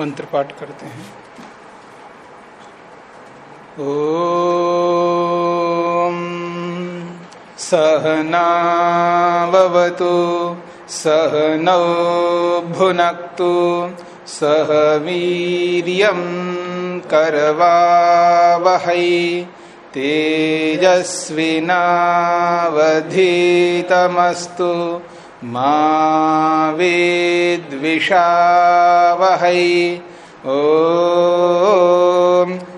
मंत्र पाठ करते हैं। ओ सहनावतु सहनौ भुनक्तु सह वीर्यं करवावहै तेजस्विनावधीतमस्तु। मा वेद्विषावहै। ओ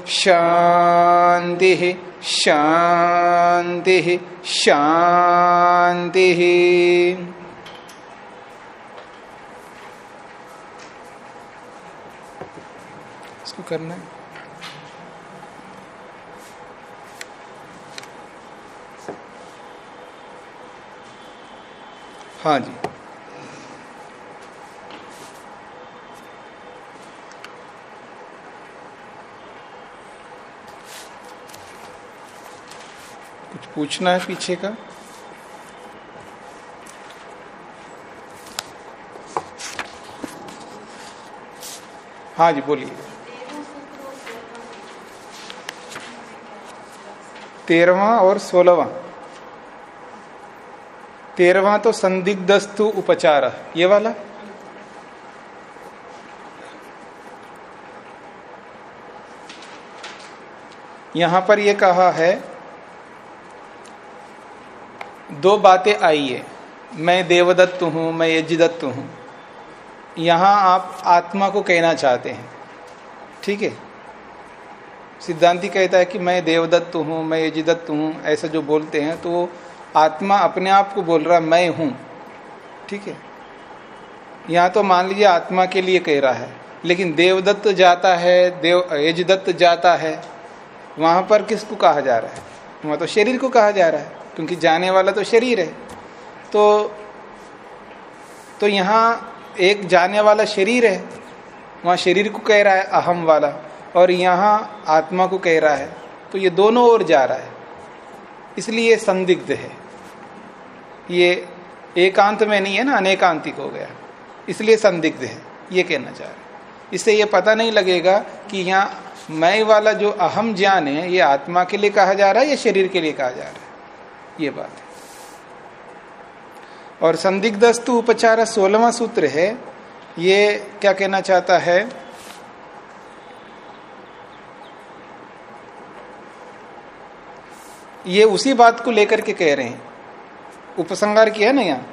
शान्तिः शान्तिः शान्तिः। इसको करना है। हाँ जी। कुछ पूछना है पीछे का? हाँ जी बोलिए। तेरहवा और सोलहवा। तेरहवा तो संदिग्धस्तु उपचार। ये वाला? यहाँ पर ये कहा है, दो बातें आई है। मैं देवदत्त हूँ, मैं यजदत्त हूँ। यहाँ आप आत्मा को कहना चाहते हैं। ठीक है? सिद्धांति कहता है कि मैं देवदत्त हूँ, मैं यजदत्त हूँ, ऐसा जो बोलते हैं तो आत्मा अपने आप को बोल रहा मैं हूँ। ठीक है? यहाँ तो मान लीजिए आत्मा के लिए कह रहा है, लेकिन देवदत्त जाता है, देव, यजदत्त जाता है, वहाँ पर किसको कहा जा रहा है? वहाँ तो शरीर को कहा जा रहा है, क्योंकि जाने वाला तो शरीर है। तो तो यहाँ एक जाने वाला शरीर है, वहाँ शरीर को कह रहा है, अहम वाला, और यहाँ आत्मा को कह रहा है तो ये दोनों ओर जा रहा है। इसलिए संदिग्ध है। ये एकांत में नहीं है ना, अनेकांतिक हो गया इसलिए संदिग्ध है, ये कहना चाह रहे इससे ये पता नहीं लगेगा कि यहाँ मैं वाला जो अहम ज्ञान है, ये आत्मा के लिए कहा जा रहा है या शरीर के लिए कहा जा रहा है? ये बात है। और संदिग्धस्तु उपचार सोलवा सूत्र है। ये क्या कहना चाहता है? ये उसी बात को लेकर के कह रहे हैं। उपसंगार किया ना यहाँ?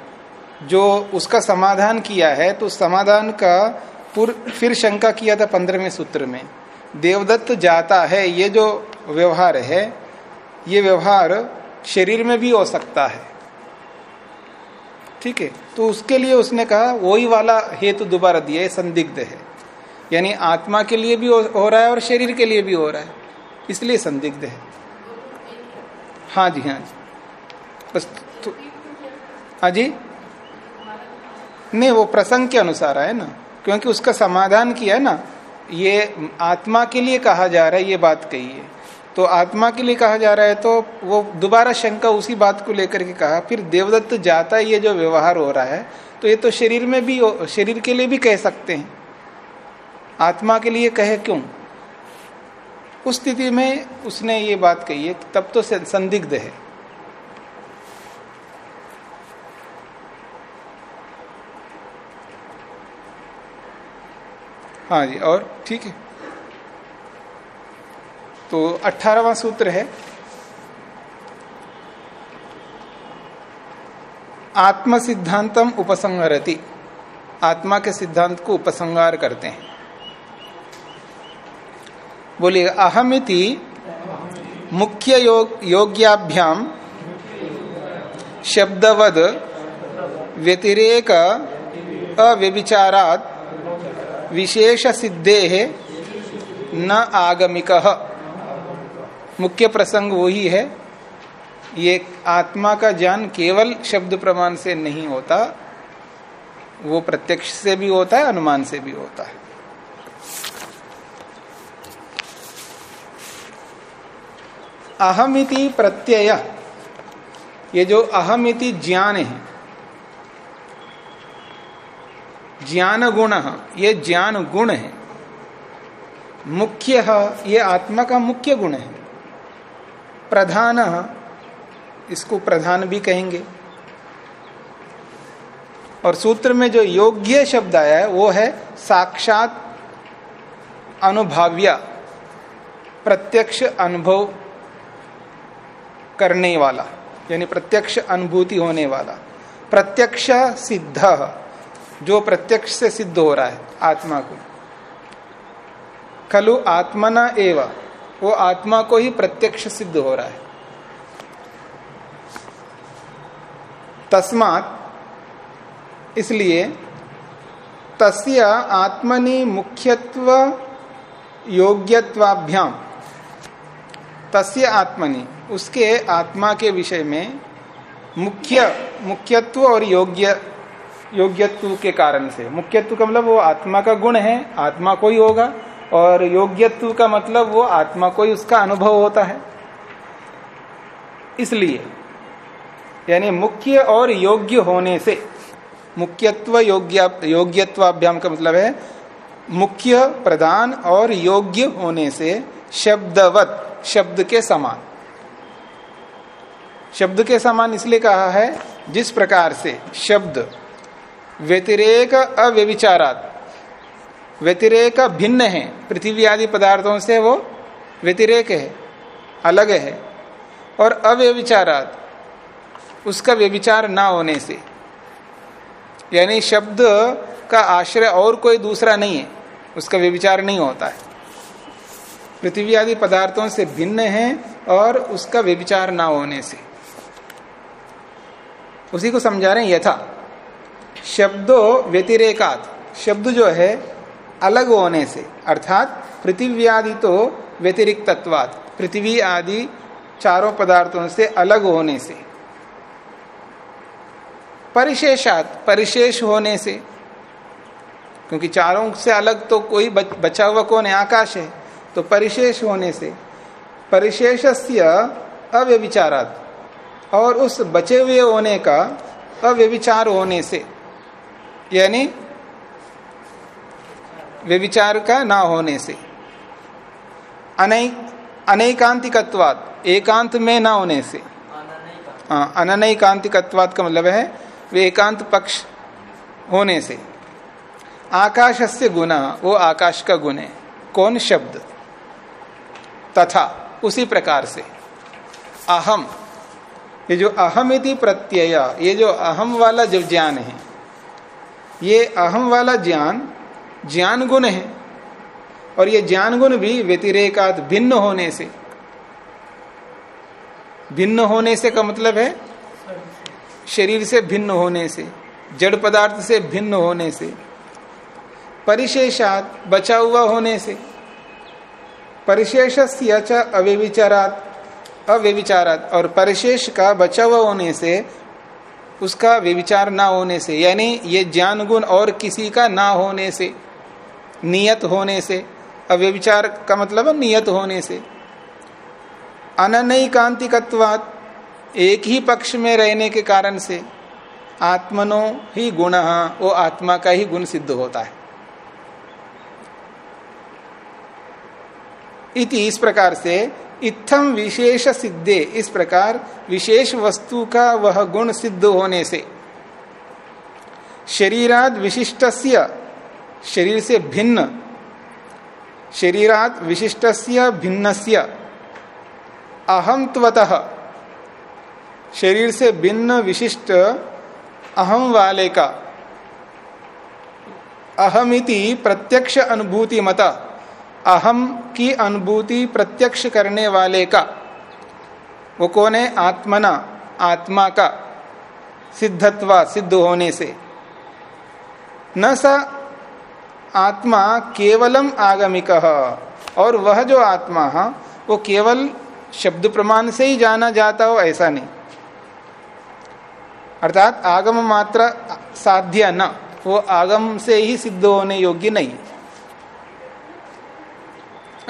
जो उसका समाधान किया है तो समाधान का पुर, फिर शंका किया था पंद्रहवें सूत्र में। देवदत्त जाता है, ये जो व्यवहार है, ये व्यवहार शरीर में भी हो सकता है। ठीक है? तो उसके लिए उसने कहा, वही वाला हेतु तो दोबारा दिया है संदिग्ध है। यानी आत्मा के लिए भी हो रहा है और शरीर के लिए भी हो रहा है। इसलिए संदिग्ध है। हाँ जी हाँ जी। बस तो हाँ नहीं, वो प्रसंग के अनुसार है ना? क्योंकि उसका समाधान किया है ना? ये आत्मा के लिए कहा जा रहा है, ये बात कही है। तो आत्मा के लिए कहा जा रहा है तो वो दोबारा शंका उसी बात को लेकर के कहा, फिर देवदत्त जाता ये जो व्यवहार हो रहा है तो ये तो शरीर में भी, शरीर के लिए भी कह सकते हैं। आत्मा के लिए कहे क्यों? उस स्थिति में उसने ये बात कही है तब तो संदिग्ध है। हाँ जी, और ठीक है। तो अठारहवा सूत्र है। आत्म सिद्धांतम उपसंहरति। आत्मा के सिद्धांत को उपसंहार करते हैं। बोलिए, अहमिति मुख्य योग, योग्याभ्याम, शब्दवद व्यतिरेक अव्यभिचारात विशेष सिद्धे है न आगमिक। मुख्य प्रसंग वही है। ये आत्मा का ज्ञान केवल शब्द प्रमाण से नहीं होता, वो प्रत्यक्ष से भी होता है, अनुमान से भी होता है। अहमिति प्रत्यय। ये जो अहमिति ज्ञान है ज्ञान गुण ये ज्ञान गुण है। मुख्य, ये आत्मा का मुख्य गुण है। प्रधान, इसको प्रधान भी कहेंगे। और सूत्र में जो योग्य शब्द आया है, वो है साक्षात अनुभाव्य, प्रत्यक्ष अनुभव करने वाला, यानी प्रत्यक्ष अनुभूति होने वाला। प्रत्यक्ष सिद्ध जो प्रत्यक्ष से सिद्ध हो रहा है, आत्मा को। खलु आत्मना एव, वो आत्मा को ही प्रत्यक्ष सिद्ध हो रहा है। तस्मात, इसलिए तस्य आत्मनि मुख्यत्व योग्यत्वाभ्याम। तस्य आत्मनि, उसके आत्मा के विषय में मुख्य, मुख्यत्व और योग्य योग्यत्व के कारण से। मुख्यत्व का मतलब वो आत्मा का गुण है, आत्मा को ही होगा, और योग्यत्व का मतलब वो आत्मा को ही उसका अनुभव होता है। इसलिए, यानी मुख्य और योग्य होने से, मुख्यत्व योग्य, योग्यत्वाभ्याम का मतलब है, मुख्य, प्रधान और योग्य होने से शब्दवत, शब्द के समान। शब्द के समान इसलिए कहा है, जिस प्रकार से शब्द व्यतिरेक अव्यविचारात। व्यतिरेक भिन्न है। पृथ्वी आदि पदार्थों से वो व्यतिरेक है, अलग है। और अव्यविचारात, उसका व्यविचार ना होने से। यानी शब्द का आश्रय और कोई दूसरा नहीं है। उसका व्यविचार नहीं होता है। पृथ्वी आदि पदार्थों से भिन्न है और उसका व्यविचार ना होने से। उसी को समझा रहे हैं यथा। शब्दो व्यतिरेकात। शब्द जो है, अलग होने से, अर्थात पृथ्वी आदि तो व्यतिरिक्त तत्वात पृथ्वी आदि चारों पदार्थों से अलग होने से। परिशेषात, परिशेष होने से। क्योंकि चारों से अलग तो कोई बचा हुआ कौन है? आकाश है। तो परिशेष होने से परिशेष अव्यविचारात। और उस बचे हुए होने का अव्यविचार होने से। यानी व्यविचार का ना होने से। अनेकांतिकत्वात एकांत में ना होने से। हाँ अनैकांतिकत्वात का मतलब है वे एकांत पक्ष होने से। आकाश से गुना वो आकाश का गुण है। कौन शब्द? तथा उसी प्रकार से। अहम। ये जो अहमिति प्रत्यय ये जो अहम वाला जो ज्ञान है ये अहम वाला ज्ञान ज्ञान गुण है। और ये ज्ञान गुण भी व्यतिरेकात भिन्न होने से। भिन्न होने से का मतलब है, शरीर से भिन्न होने से, जड़ पदार्थ से भिन्न होने से, परिशेषात बचा हुआ होने से परिशेष अव्यविचारात अव्यविचारात और परिशेष का बचा हुआ होने से उसका व्यविचार ना होने से, यानी ये ज्ञान गुण और किसी का ना होने से, नियत होने से, अव्यविचार का मतलब है नियत होने से। अननैकांतिकत्वात एक ही पक्ष में रहने के कारण से आत्मनो ही गुण वो आत्मा का ही गुण सिद्ध होता है। इति इस प्रकार से इत्थम विशेष सिद्धे, इस प्रकार विशेष वस्तु का वह गुण सिद्ध होने से। शरीराद विशिष्ट शरीर से भिन्न। शरीरात विशिष्ट भिन्न अहमत्वतः शरीर से भिन्न, विशिष्ट अहम वाले का। अहमिति प्रत्यक्ष अनुभूति मत अहम की अनुभूति प्रत्यक्ष करने वाले का। वो कौन है? आत्मना, आत्मा का सिद्धत्वा, सिद्ध होने से। न स आत्मा केवलम आगमिक। और वह जो आत्मा, है, वो केवल शब्द प्रमाण से ही जाना जाता हो, ऐसा नहीं। अर्थात आगम मात्र साध्य न, वो आगम से ही सिद्ध होने योग्य नहीं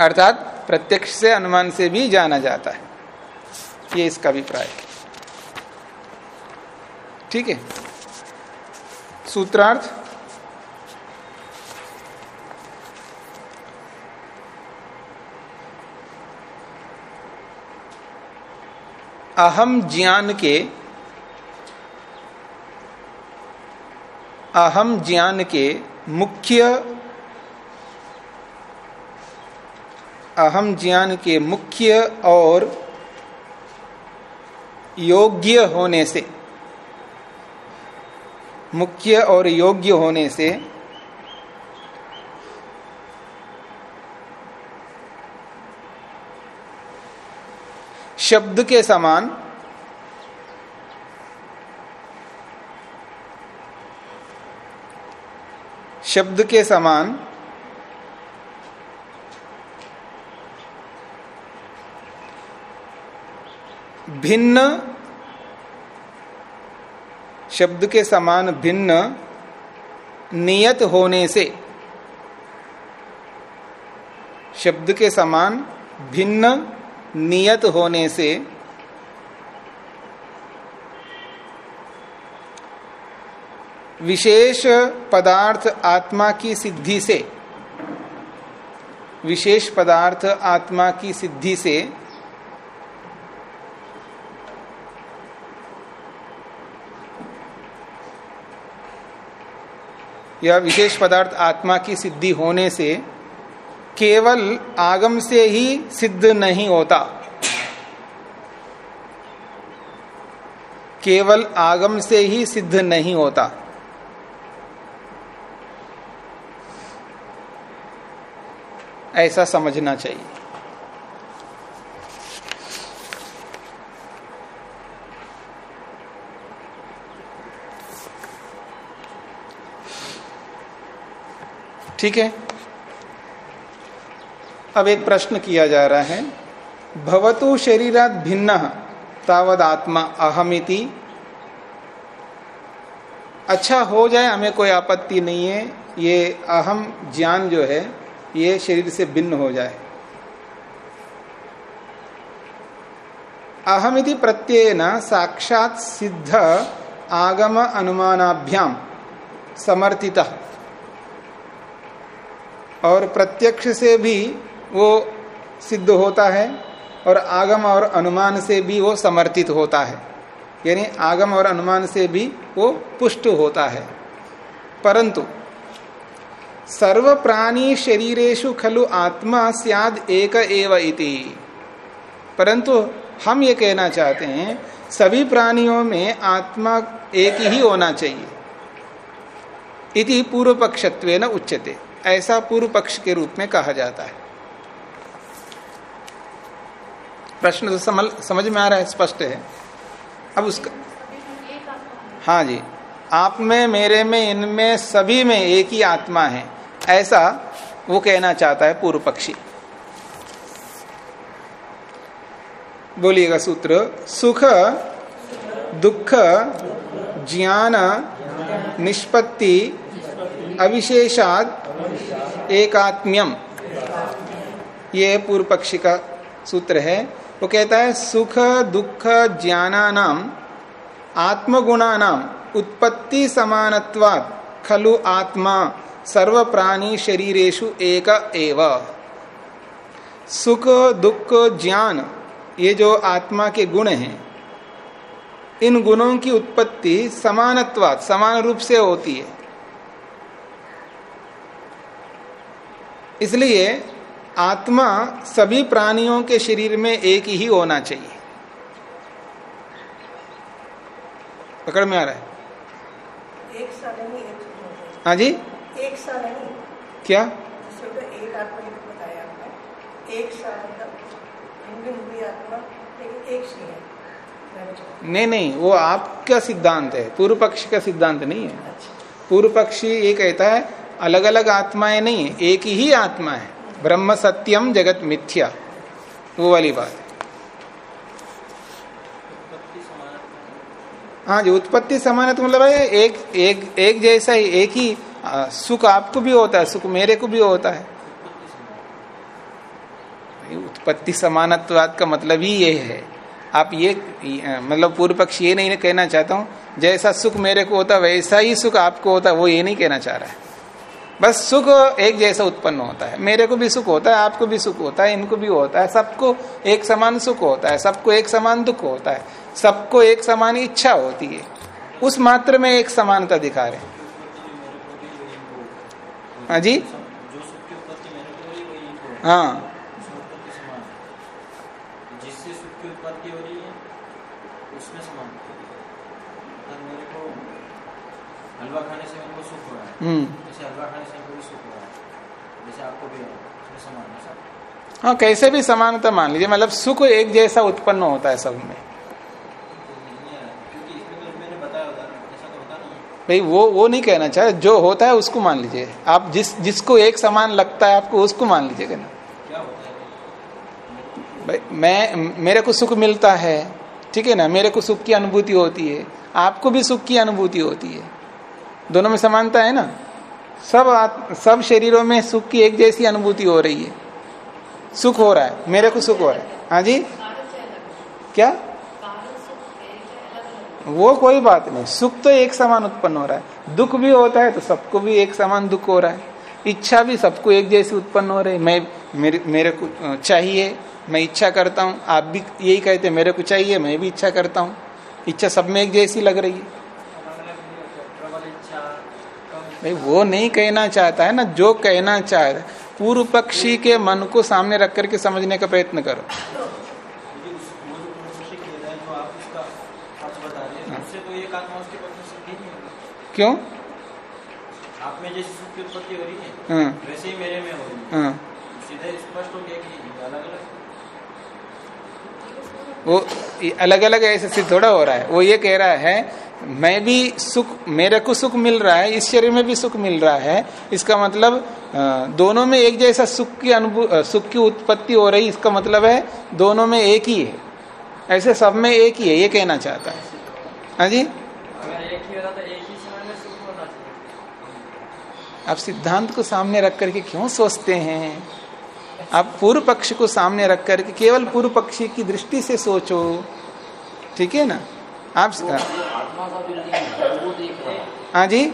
अर्थात प्रत्यक्ष से अनुमान से भी जाना जाता है। ये इसका अभिप्राय है। ठीक है? सूत्रार्थ। अहम ज्ञान के अहम ज्ञान के मुख्य अहम ज्ञान के मुख्य और योग्य होने से, मुख्य और योग्य होने से, शब्द के समान शब्द के समान भिन्न शब्द के समान भिन्न नियत होने से शब्द के समान भिन्न नियत होने से विशेष पदार्थ आत्मा की सिद्धि से, विशेष पदार्थ आत्मा की सिद्धि से यह विशेष पदार्थ आत्मा की सिद्धि होने से केवल आगम से ही सिद्ध नहीं होता। केवल आगम से ही सिद्ध नहीं होता। ऐसा समझना चाहिए। ठीक है? अब एक प्रश्न किया जा रहा है। भवतु शरीरात भिन्न तावद आत्मा अहमिति। अच्छा हो जाए, हमें कोई आपत्ति नहीं है। ये अहम ज्ञान जो है, ये शरीर से भिन्न हो जाए। अहमिति प्रत्यय न साक्षात सिद्ध आगम अनुमानाभ्याम समर्थिता। और प्रत्यक्ष से भी वो सिद्ध होता है और आगम और अनुमान से भी वो समर्थित होता है। यानी आगम और अनुमान से भी वो पुष्ट होता है। परंतु सर्व प्राणी शरीरेशु खलु आत्मा सियाद एक एव इति। परंतु हम ये कहना चाहते हैं, सभी प्राणियों में आत्मा एक ही होना चाहिए। इति पूर्व पक्षत्व न उच्चते ऐसा पूर्व पक्ष के रूप में कहा जाता है। प्रश्न तो समझ समझ में आ रहा है, स्पष्ट है। अब उसका हाँ जी। आप में, मेरे में इनमें सभी में एक ही आत्मा है। ऐसा वो कहना चाहता है पूर्व पक्षी। बोलिएगा सूत्र, सुख, दुख, ज्ञान, निष्पत्ति अविशेषाद एकात्म्यम। ये पूर्व पक्षी का सूत्र है। वो कहता है, सुख, दुख ज्ञानानाम आत्मगुणानाम उत्पत्ति समानत्वात्, खलु आत्मा सर्व प्राणी शरीरेशु एक एव। सुख, दुख, ज्ञान, ये जो आत्मा के गुण हैं, इन गुणों की उत्पत्ति समानत्वात्, समान रूप से होती है। इसलिए आत्मा सभी प्राणियों के शरीर में एक ही होना चाहिए। पकड़ में आ रहा है? एक सा नहीं एक हाँ जी? एक सा नहीं क्या? तो एक आत्मा बताया आपने एक सा भिन्न हुई आत्मा लेकिन एक सी है। नहीं नहीं वो आपका सिद्धांत है पूर्व पक्ष का सिद्धांत नहीं है। अच्छा। पूर्व पक्षी ये कहता है अलग अलग आत्माएँ नहीं है एक ही आत्मा है। ब्रह्म सत्यम जगत मिथ्या। वो वाली बात। है हाँ जी उत्पत्ति समान तो मतलब है एक एक एक जैसा ही एक ही आ, सुख आपको भी होता है सुख मेरे को भी होता है। उत्पत्ति समानत्वाद का मतलब ही ये है। आप ये मतलब पूर्व पक्ष ये नहीं कहना चाहता हूँ जैसा सुख मेरे को होता वैसा ही सुख आपको होता वो ये नहीं कहना चाह रहा है। बस सुख एक जैसा उत्पन्न होता है। मेरे को भी सुख होता है आपको भी सुख होता है इनको भी होता है। सबको एक समान सुख होता है सबको एक समान दुख होता है सबको एक समान इच्छा होती है। उस मात्र में एक समानता दिखा रहे हाँ। जी? हाँ। हलवा खाने से मेरे को सुख हो रहा है हम्म जैसे हलवा खाने से मेरे को सुख हो रहा है जैसे आपको भी समान है सब हाँ कैसे भी समानता मान लीजिए मतलब सुख एक जैसा उत्पन्न होता है सब में। भाई वो वो नहीं कहना चाहे जो होता है उसको मान लीजिए। आप जिस जिसको एक समान लगता है आपको उसको मान लीजिएगा ना भाई मैं मेरे को सुख मिलता है ठीक है ना? मेरे को सुख की अनुभूति होती है। आपको भी सुख की अनुभूति होती है। दोनों में समानता है ना? सब आत, सब शरीरों में सुख की एक जैसी अनुभूति हो रही है। सुख हो रहा है। मेरे को सुख हो रहा है। हाँ जी? क्या? वो कोई बात नहीं। सुख तो एक समान उत्पन्न हो रहा है। दुख भी होता है तो सबको भी एक समान दुख हो रहा है। इच्छा भी सबको एक जैसी उत्पन्न हो रही है। मैं मेरे मेरे को चाहिए मैं इच्छा करता हूँ। आप भी यही कहते हैं मेरे को चाहिए मैं भी इच्छा करता हूँ। इच्छा सब में एक जैसी लग रही है। भाई वो नहीं कहना चाहता है ना जो कहना चाह रहा है। पूर्व पक्षी के मन को सामने रख करके समझने का प्रयत्न करो। क्यों? आप में जैसी सुख की उत्पत्ति हो रही है हाँ। वैसे ही मेरे में हो रही है। हाँ। सीधा स्पष्ट हो गया कि अलग अलग वो अलग अलग ऐसे सिद्ध थोड़ा हो रहा है। वो ये कह रहा है मैं भी सुख, मेरे को सुख मिल रहा है, इस शरीर में भी सुख मिल रहा है। इसका मतलब दोनों में एक जैसा सुख की अनुभव सुख की उत्पत्ति हो रही, इसका मतलब है दोनों में एक ही है। ऐसे सब में एक ही है, ये कहना चाहता है। हाँ जी? आप सिद्धांत को सामने रख करके क्यों सोचते हैं? आप पूर्व पक्ष को सामने रख करके, केवल पूर्व पक्षी की दृष्टि से सोचो। ठीक है ना? आप है जी?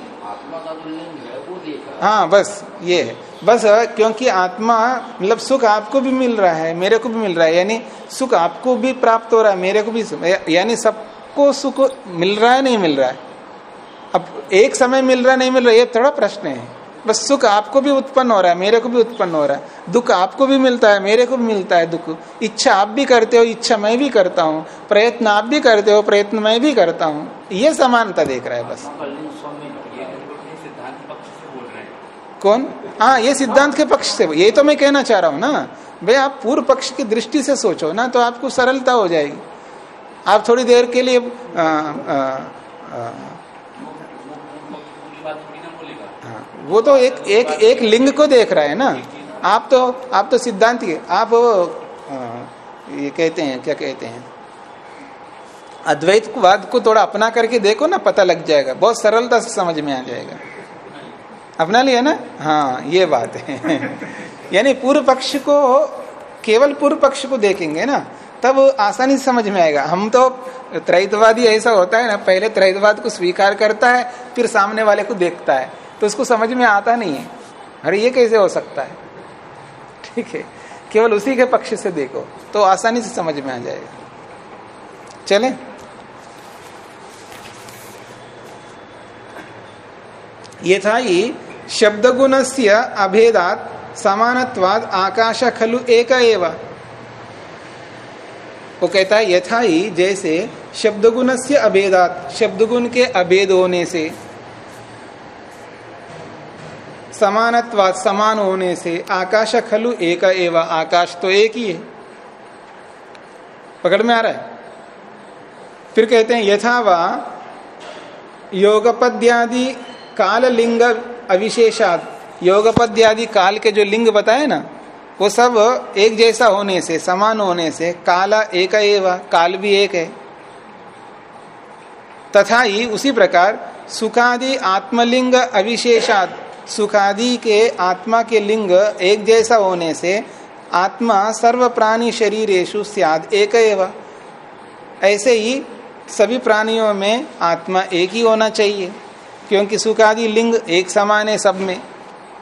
है, बस, ये है। बस क्योंकि आत्मा मतलब सुख आपको भी मिल रहा है, मेरे को भी मिल रहा है। यानी सुख आपको भी प्राप्त हो रहा है, मेरे को भी यानी सबको सुख मिल रहा है, नहीं मिल रहा है? अब एक समय मिल रहा है, नहीं मिल रहा ये थोड़ा प्रश्न है। बस सुख आपको भी उत्पन्न हो रहा है मेरे को भी उत्पन्न हो रहा है। दुख आपको भी मिलता है मेरे को भी मिलता है दुख। इच्छा आप भी करते हो इच्छा मैं भी करता हूँ। प्रयत्न आप भी करते हो प्रयत्न मैं भी करता हूँ। ये समानता देख रहा है बस। कौन? हाँ ये सिद्धांत के पक्ष से। ये तो मैं कहना चाह रहा हूँ ना। भाई आप पूर्व पक्ष की दृष्टि से सोचो ना तो आपको सरलता हो जाएगी। आप थोड़ी देर के लिए आ, आ, आ, पूरी बात थोड़ी ना बोलेगा हाँ, वो तो एक एक एक लिंग को देख रहा है ना। आप तो आप तो सिद्धांत आप आ, ये कहते हैं क्या कहते हैं? अद्वैतवाद को थोड़ा अपना करके देखो ना पता लग जाएगा। बहुत सरलता से समझ में आ जाएगा। अपना लिया ना? हाँ ये बात है। यानी पूर्व पक्ष को केवल पूर्व पक्ष को देखेंगे ना तब आसानी से समझ में आएगा। हम तो त्रैतवादी ऐसा होता है ना पहले त्रैतवाद को स्वीकार करता है फिर सामने वाले को देखता है। तो उसको समझ में आता नहीं है। अरे, ये कैसे हो सकता है? ठीक है। केवल उसी के पक्ष से देखो तो आसानी से समझ में आ जाएगा। चले। ये था ही शब्द गुण से अभेदात समानत्वाद आकाश खलु एक वो कहता है, यथा ही जैसे शब्द गुण से अभेदात शब्द गुण के अभेद होने से समानत्वाद समान होने से आकाश खलु एक एवं आकाश तो एक ही है। पकड़ में आ रहा है? फिर कहते हैं, यथा वा योगपद्यादि काल लिंग अविशेषाद योगपद्यादि काल के जो लिंग बताए ना, वो सब एक जैसा होने से, समान होने से काला एक एवा, काल भी एक है। तथा ही उसी प्रकार सुखादि आत्मलिंग अविशेषाद सुखादि के आत्मा के लिंग एक जैसा होने से आत्मा सर्व प्राणी शरीरेशु सियाद एक ऐसे ही सभी प्राणियों में आत्मा एक ही होना चाहिए, क्योंकि सुखादि लिंग एक समान है सब में,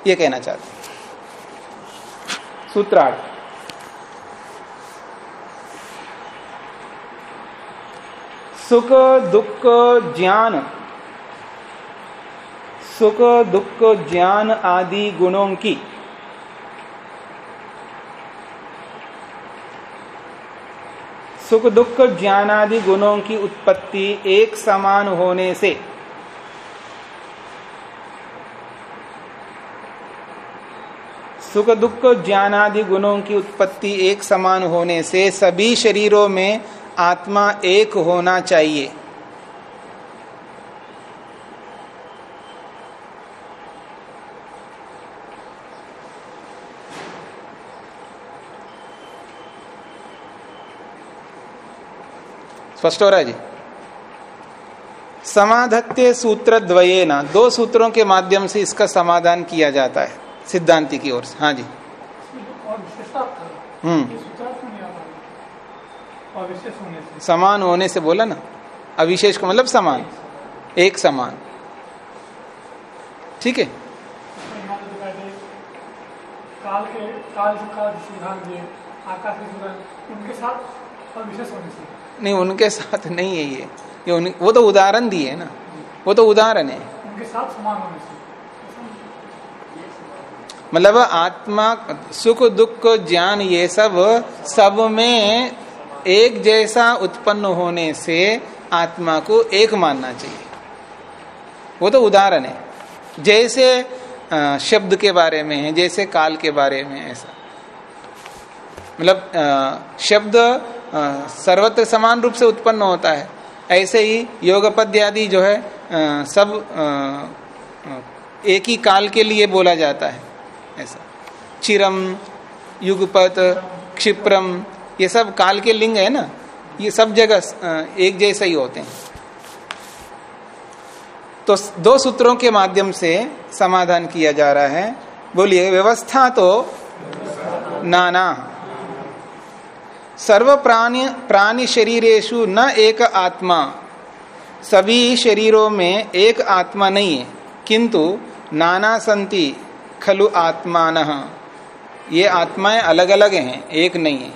ये कहना चाहते सूत्रार्थ। सुख, दुख, ज्ञान सुख, दुख, ज्ञान आदि गुणों की। सुख, दुख, ज्ञान आदि गुणों की उत्पत्ति एक समान होने से। सुख, दुख, ज्ञान आदि गुणों की उत्पत्ति एक समान होने से सभी शरीरों में आत्मा एक होना चाहिए। स्पष्ट हो रहा है जी? समाधत्य सूत्र द्वये ना दो सूत्रों के माध्यम से इसका समाधान किया जाता है सिद्धांति की ओर से। हाँ जी। हम्म। समान होने से बोला ना? अविशेष का मतलब समान। एक समान। ठीक है। काल के काल का सिद्धांत दिए आकाश के उनके साथ और होने से। नहीं उनके साथ नहीं है ये। ये उन, वो तो उदाहरण दिए ना। वो तो उदाहरण है। उनके साथ समान होने से मतलब आत्मा सुख दुख ज्ञान ये सब सब में एक जैसा उत्पन्न होने से आत्मा को एक मानना चाहिए। वो तो उदाहरण है। जैसे शब्द के बारे में है जैसे काल के बारे में ऐसा। मतलब शब्द सर्वत्र समान रूप से उत्पन्न होता है। ऐसे ही योगपद्य आदि जो है अ, सब अ, एक ही काल के लिए बोला जाता है। ऐसा। चिरम युगपत क्षिप्रम ये सब काल के लिंग है ना? ये सब जगह एक जैसे ही होते हैं। तो दो सूत्रों के माध्यम से समाधान किया जा रहा है। बोलिए व्यवस्था तो नाना। सर्व प्राणी प्राणी शरीरेशु न एक आत्मा। सभी शरीरों में एक आत्मा नहीं है, किंतु नाना संति, खलु आत्मान। ये आत्माएँ अलग अलग हैं, एक नहीं है।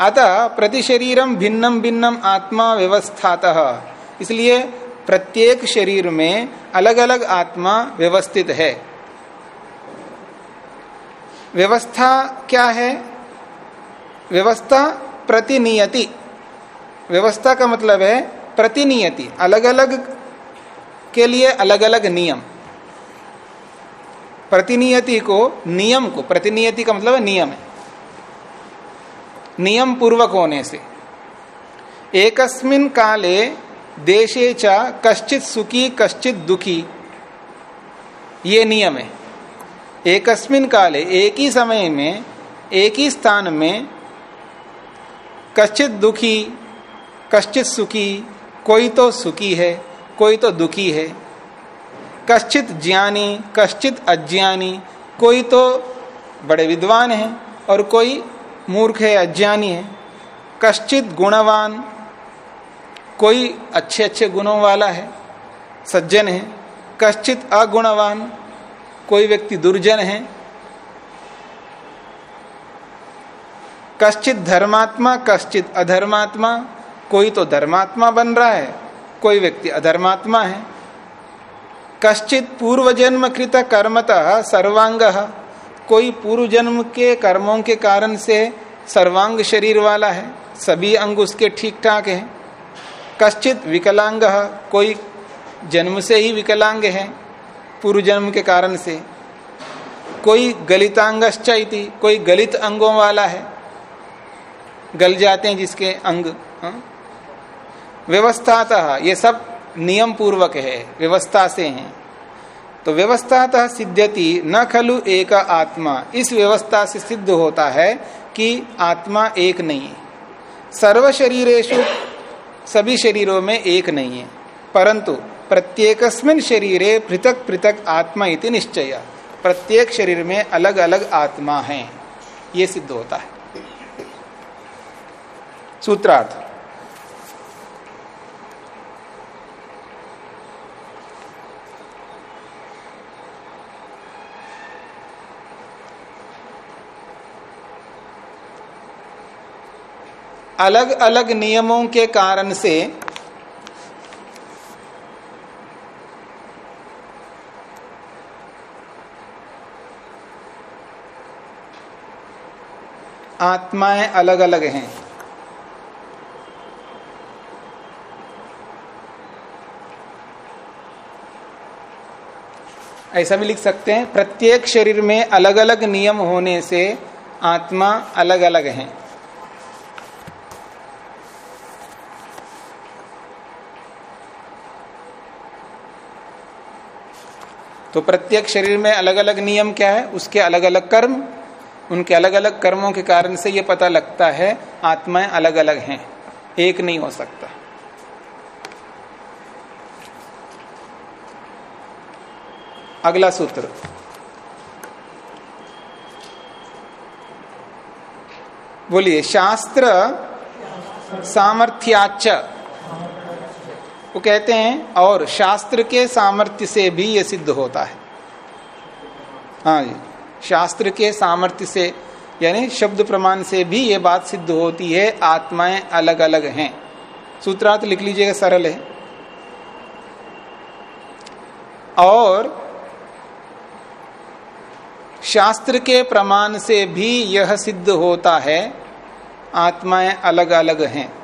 अतः प्रति शरीरम भिन्नम भिन्नम आत्मा व्यवस्थातः। इसलिए प्रत्येक शरीर में अलग अलग आत्मा व्यवस्थित है। व्यवस्था क्या है? व्यवस्था प्रतिनियति। व्यवस्था का मतलब है प्रतिनियति अलग अलग के लिए अलग अलग नियम। प्रतिनियति को नियम को, प्रतिनियति का मतलब है नियम है। नियम पूर्वक होने से। एकस्मिन काले देशे च कश्चित सुखी, कश्चित दुखी, ये नियम है। एकस्मिन काले, एक ही समय में, एक ही स्थान में कश्चित दुखी, कश्चित सुखी, कोई तो सुखी है, कोई तो दुखी है। कश्चित ज्ञानी, कश्चित अज्ञानी, कोई तो बड़े विद्वान है और कोई मूर्ख है, अज्ञानी है। कश्चित गुणवान, कोई अच्छे अच्छे गुणों वाला है, सज्जन है। कश्चित अगुणवान, कोई व्यक्ति दुर्जन है कश्चित धर्मात्मा, कश्चित अधर्मात्मा, कोई तो धर्मात्मा बन रहा है, कोई व्यक्ति अधर्मात्मा है। कश्चित पूर्व जन्म कृत कर्मतः सर्वांग, कोई पूर्व जन्म के कर्मों के कारण से सर्वांग शरीर वाला है, सभी अंग उसके ठीक ठाक हैं। कश्चित विकलांग, कोई जन्म से ही विकलांग है पूर्व जन्म के कारण से। कोई गलितांगश्च इति, कोई गलित अंगों वाला है गल जाते हैं जिसके अंग हाँ? व्यवस्थातः, ये सब नियम पूर्वक है, व्यवस्था से हैं। तो व्यवस्थातः सिद्ध्यति न खलु एक आत्मा। इस व्यवस्था से सिद्ध होता है कि आत्मा एक नहीं है। सर्व शरीरेशु सभी शरीरों में एक नहीं है। परंतु प्रत्येकस्मिन शरीरे पृथक पृथक आत्मा इति निश्चय। प्रत्येक शरीर में अलग अलग आत्मा है। ये सिद्ध होता है। सूत्रार्थ। अलग अलग नियमों के कारण से आत्माएँ अलग अलग हैं। ऐसा भी लिख सकते हैं, प्रत्येक शरीर में अलग अलग नियम होने से आत्मा अलग अलग है। तो प्रत्येक शरीर में अलग अलग नियम क्या है? उसके अलग अलग कर्म, उनके अलग अलग कर्मों के कारण से यह पता लगता है, आत्माएँ अलग अलग हैं, एक नहीं हो सकता। अगला सूत्र। बोलिए, शास्त्र सामर्थ्याच वो कहते हैं, और शास्त्र के सामर्थ्य से भी ये सिद्ध होता है। हाँ जी, शास्त्र के सामर्थ्य से, यानी शब्द प्रमाण से भी ये बात सिद्ध होती है, आत्माएँ अलग अलग हैं। सूत्रार्थ लिख लीजिएगा, सरल है। और शास्त्र के प्रमाण से भी यह सिद्ध होता है। आत्माएँ अलग अलग हैं।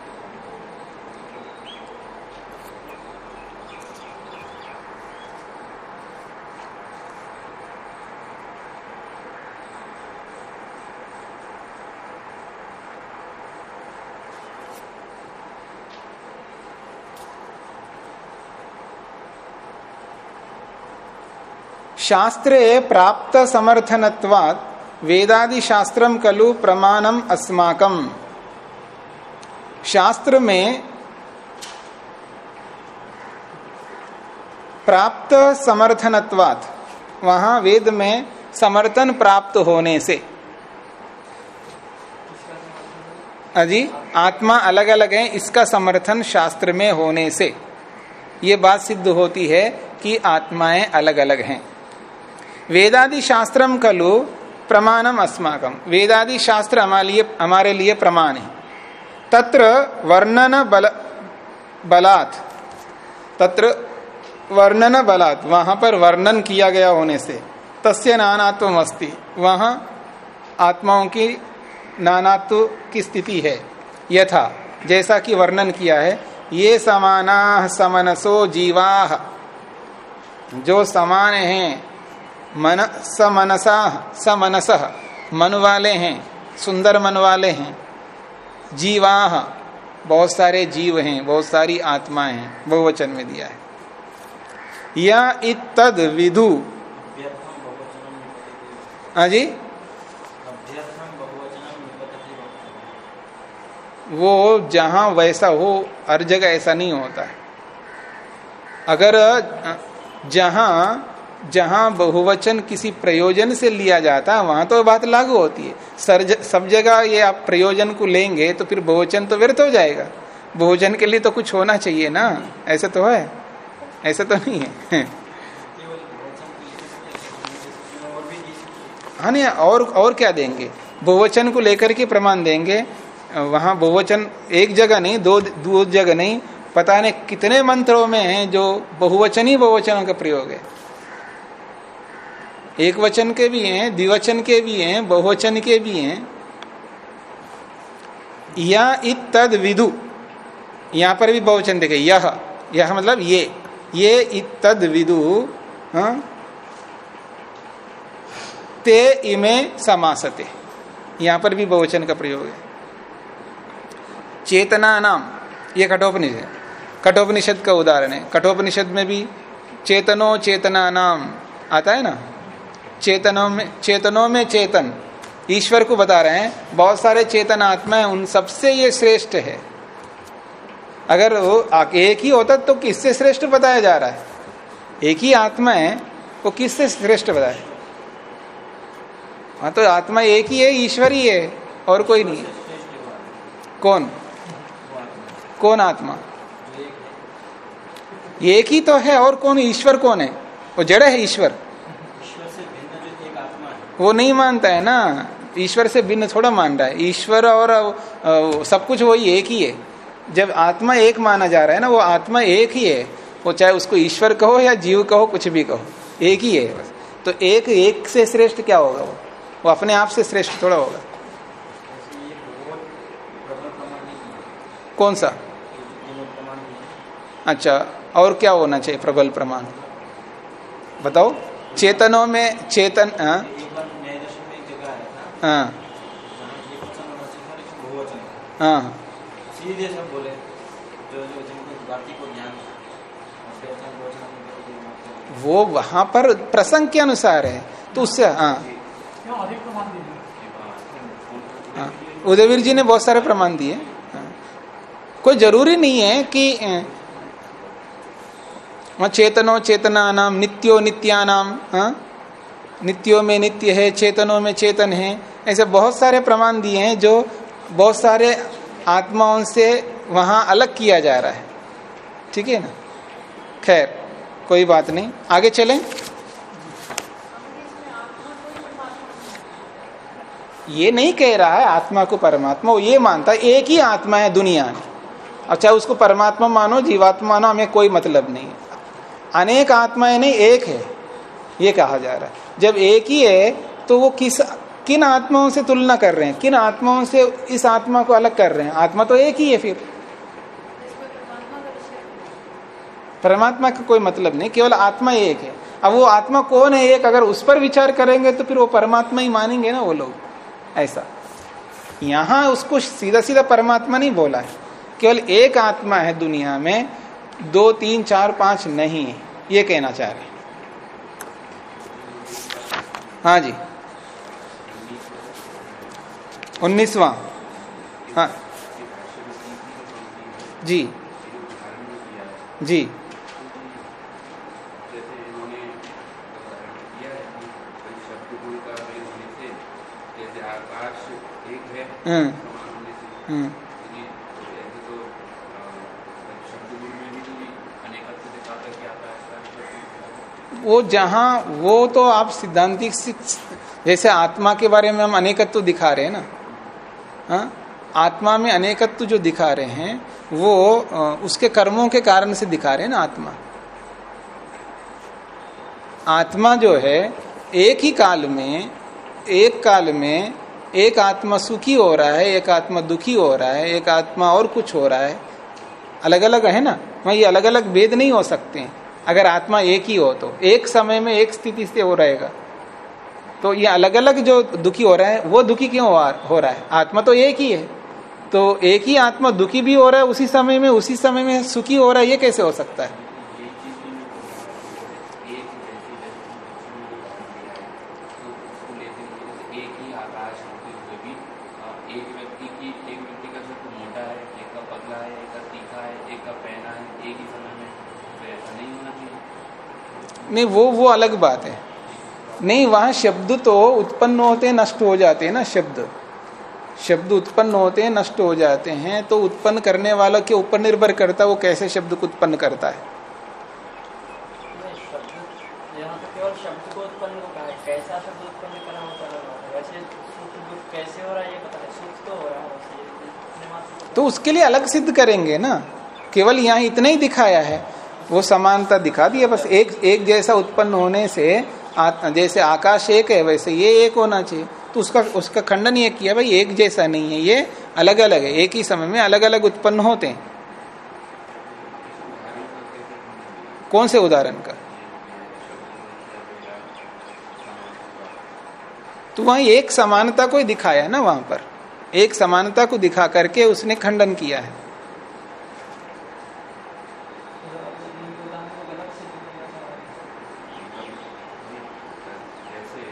शास्त्रे प्राप्त समर्थनत्वात् वेदादि शास्त्रम कलु प्रमाणम अस्माकम। शास्त्र में प्राप्त समर्थनत्वात् वहाँ वेद में समर्थन प्राप्त होने से। अजी, आत्मा अलग अलग है, इसका समर्थन शास्त्र में होने से। ये बात सिद्ध होती है कि आत्माएँ अलग अलग हैं। वेदादि शास्त्रम कलु प्रमाणम अस्माकम वेदादि शास्त्र हमारे हमारे लिए प्रमाण है। तत्र वर्णन बल बलात्। तत्र वर्णन बलात्। वहाँ पर वर्णन किया गया होने से। तस्य नानात्व अस्ति। वहाँ आत्माओं की नानात्व की स्थिति है। यथा, जैसा कि वर्णन किया है, ये समाना समनसो जीवा। जो समान हैं मन समनसा समनस। मन वाले हैं सुंदर मन वाले हैं। जीवाह बहुत सारे जीव हैं बहुत सारी आत्माएँ हैं बहुवचन में दिया है। या इतद विधु हाँ जी? वो जहाँ वैसा हो हर जगह ऐसा नहीं होता है। अगर जहाँ जहाँ बहुवचन किसी प्रयोजन से लिया जाता है, वहाँ तो बात लागू होती है। सर सब जगह ये आप प्रयोजन को लेंगे तो फिर बहुवचन तो व्यर्थ हो जाएगा। बहुवचन के लिए तो कुछ होना चाहिए ना? ऐसा तो है? ऐसा तो नहीं है। हाँ नहीं, और और क्या देंगे? बहुवचन को लेकर के प्रमाण देंगे। वहाँ बहुवचन एक जगह नहीं, दो दो जगह नहीं। पता नहीं कितने मंत्रों में है जो बहुवचन ही बहुवचनों का प्रयोग है। एक वचन के भी हैं, द्विवचन के भी हैं, बहुवचन के भी हैं। या इतद विदु। यहाँ पर भी बहुवचन देखे, यह। यह मतलब ये। ये इतद विदु हाँ? ते इमे समासते। यहाँ पर भी बहुवचन का प्रयोग है। चेतना नाम ये कठोपनिषद कठोपनिषद का उदाहरण है। कठोपनिषद में भी चेतनो चेतना नाम आता है ना? चेतनों में चेतनों में चेतन। ईश्वर को बता रहे हैं, बहुत सारे चेतन आत्मा है, उन सबसे ये श्रेष्ठ है। अगर वो एक ही होता तो किससे श्रेष्ठ बताया जा रहा है? एक ही आत्मा है, वो किससे श्रेष्ठ बताए हाँ तो आत्मा एक ही है, ईश्वर ही है, और कोई नहीं कौन? कौन आत्मा? एक ही तो है, और कौन? ईश्वर कौन है? वो जड़ है, ईश्वर। वो नहीं मानता है ना। ईश्वर से भिन्न थोड़ा मान रहा है। ईश्वर और सब कुछ वही एक ही है। जब आत्मा एक माना जा रहा है ना, वो आत्मा एक ही है। वो चाहे उसको ईश्वर कहो या जीव कहो, कुछ भी कहो, एक ही है बस। तो एक एक से श्रेष्ठ क्या होगा वो? वो अपने आप से श्रेष्ठ थोड़ा होगा। कौन सा? अच्छा और क्या होना चाहिए प्रबल प्रमाण? बताओ। चेतनों में चेतन हाँ एक बार न्याय दर्शन में एक जगह आया था हाँ। है। हाँ। सीधे सब बोले जो जो जिनको बाकी को ज्ञान हैं। वो वहाँ पर प्रसंग के अनुसार है तो उससे हाँ। यहाँ अधिक प्रमाण दीजिए। हाँ। उदयवीर जी ने बहुत सारे प्रमाण दिए। कोई ज़रूरी नहीं है कि चेतनो चेतना नाम नित्यो नित्यानाम हाँ। नित्यों में नित्य है चेतनों में चेतन है। ऐसे बहुत सारे प्रमाण दिए हैं जो बहुत सारे आत्माओं से वहाँ अलग किया जा रहा है। ठीक है ना? खैर, कोई बात नहीं। आगे चलें। ये नहीं कह रहा है आत्मा को परमात्मा, वो ये मानता है, एक ही आत्मा है दुनिया में। अब चाहे उसको परमात्मा मानो, जीवात्मा मानो, हमें कोई मतलब नहीं अनेक आत्माएँ नहीं, एक है, ये कहा जा रहा है। जब एक ही है तो वो किस किन आत्माओं से तुलना कर रहे हैं? किन आत्माओं से इस आत्मा को अलग कर रहे हैं? आत्मा तो एक ही है फिर। परमात्मा का कोई मतलब नहीं, केवल आत्मा एक है। अब वो आत्मा कौन है एक? अगर उस पर विचार करेंगे तो फिर वो परमात्मा ही मानेंगे ना वो लोग। ऐसा। यहाँ उसको सीधा सीधा परमात्मा नहीं बोला है। केवल एक आत्मा है दुनिया में। दो, तीन, चार, पाँच नहीं ये कहना चाह रहे हैं जी उन्नीसवा हाँ जी जी जैसे इन्होंने किया है कि कोई शब्द गुण का प्रयोग होने से जैसे आकाश जी। जी। हम्म हम्म है वो जहाँ वो तो आप सिद्धांतिक जैसे आत्मा के बारे में हम अनेकत्व दिखा रहे हैं ना। हाँ? आत्मा में अनेकत्व जो दिखा रहे हैं, वो उसके कर्मों के कारण से दिखा रहे हैं ना आत्मा। आत्मा जो है, एक ही काल में, एक काल में, एक आत्मा सुखी हो रहा है, एक आत्मा दुखी हो रहा है, एक आत्मा और कुछ हो रहा है। अलग अलग है ना? वहाँ ये अलग अलग भेद नहीं हो सकते। हैं अगर आत्मा एक ही हो तो एक समय में एक स्थिति से हो रहेगा। तो ये अलग अलग जो दुखी हो रहा है वो दुखी क्यों हो रहा है? आत्मा तो एक ही है। तो एक ही आत्मा दुखी भी हो रहा है उसी समय में उसी समय में सुखी हो रहा है ये कैसे हो सकता है। नहीं वो वो अलग बात है। नहीं वहाँ शब्द तो उत्पन्न होते नष्ट हो जाते हैं ना शब्द। शब्द उत्पन्न होते हैं नष्ट हो जाते हैं तो उत्पन्न करने वाला के ऊपर निर्भर करता है वो कैसे शब्द को उत्पन्न करता है। तो तो तो उसके लिए अलग सिद्ध करेंगे ना। केवल यहाँ इतना ही दिखाया है वो समानता दिखा दी है बस एक एक जैसा उत्पन्न होने से आ, जैसे आकाश एक है वैसे ये एक होना चाहिए। तो उसका उसका खंडन ये किया भाई एक जैसा नहीं है ये अलग अलग है। एक ही समय में अलग अलग उत्पन्न होते हैं। कौन से उदाहरण का? तो वहाँ एक समानता को दिखाया ना वहाँ पर। एक समानता को दिखा करके उसने खंडन किया है जैसे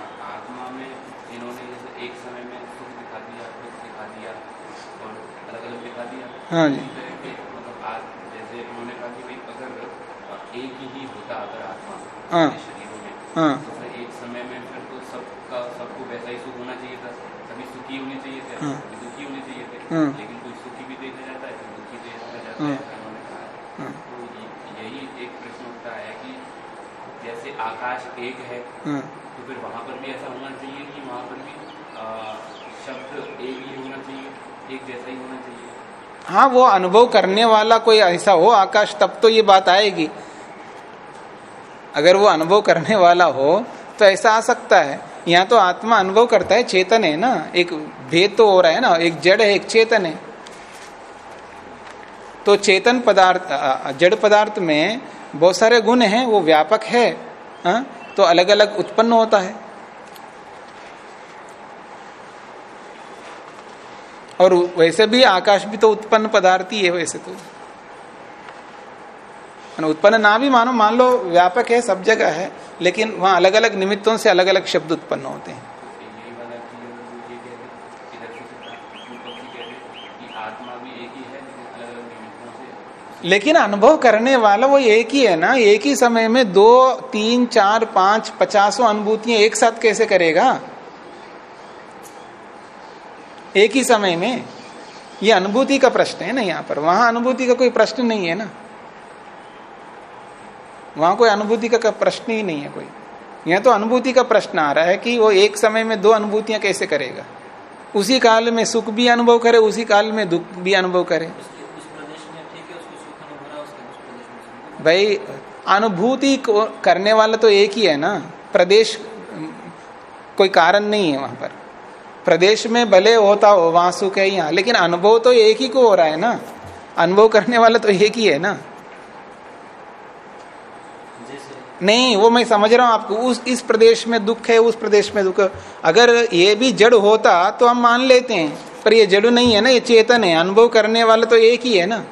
आ- आत्मा में इन्होंने जैसे एक समय में सुख दिखा दिया दुख दिखा दिया और अलग अलग दिखा दिया हाँ जी इस तरह के मतलब आज जैसे उन्होंने कहा कि भाई अगर एक ही आत्मा हाँ। हाँ एक समय में फिर तो सबका सबको वैसा ही सुख होना चाहिए था सभी सुखी होने चाहिए थे हाँ। दुखी होने चाहिए थे हाँ। लेकिन कोई सुखी भी देखा जाता है दुखी देखा जाता हाँ। है उन्होंने कहा हाँ। तो यही एक प्रश्न उठता है कि जैसे आकाश एक है हाँ तो फिर वहाँ पर भी ऐसा होना चाहिए कि वहाँ पर भी अ, एक जैसा ही होना चाहिए हाँ वो अनुभव करने वाला कोई ऐसा हो, आकाश, तब तो ये बात आएगी। अगर वो अनुभव करने वाला हो तो ऐसा आ सकता है। यहाँ तो आत्मा अनुभव करता है, चेतन है ना? एक भेद तो हो रहा है ना? एक जड़ है, एक चेतन है। तो चेतन पदार्थ जड़ पदार्थ में बहुत सारे गुण हैं, वो व्यापक है, हा? तो अलग अलग उत्पन्न होता है। और वैसे भी आकाश भी तो उत्पन्न पदार्थ ही है वैसे तो। उत्पन्न ना भी मानो, मान लो व्यापक है, सब जगह है, लेकिन वहाँ अलग अलग निमित्तों से अलग अलग शब्द उत्पन्न होते हैं। लेकिन अनुभव करने वाला वो एक ही है ना, एक ही समय में दो, तीन, चार, पाँच, पचासों अनुभूतियाँ एक साथ कैसे करेगा? एक ही समय में ये अनुभूति का प्रश्न है ना यहाँ पर। वहाँ अनुभूति का कोई प्रश्न नहीं है ना। वहाँ कोई अनुभूति का प्रश्न ही नहीं है कोई। यह तो अनुभूति का प्रश्न आ रहा है कि वो एक समय में दो अनुभूतियाँ कैसे करेगा? उसी काल में सुख भी अनुभव करे, उसी काल में दुख भी अनुभव करे। भाई, अनुभूति करने वाला तो एक ही है ना। प्रदेश, कोई कारण नहीं है वहाँ पर। प्रदेश में भले होता हो वहाँ सुख है यहाँ लेकिन अनुभव तो एक ही को हो रहा है ना? अनुभव करने वाला तो एक ही है ना? नहीं वो मैं समझ रहा हूँ आपको उस इस प्रदेश में दुख है उस प्रदेश में दुख अगर ये भी जड़ होता तो हम मान लेते हैं पर ये जड़ नहीं है ना ये चेतन है अनुभव करने वाला तो एक ही है ना?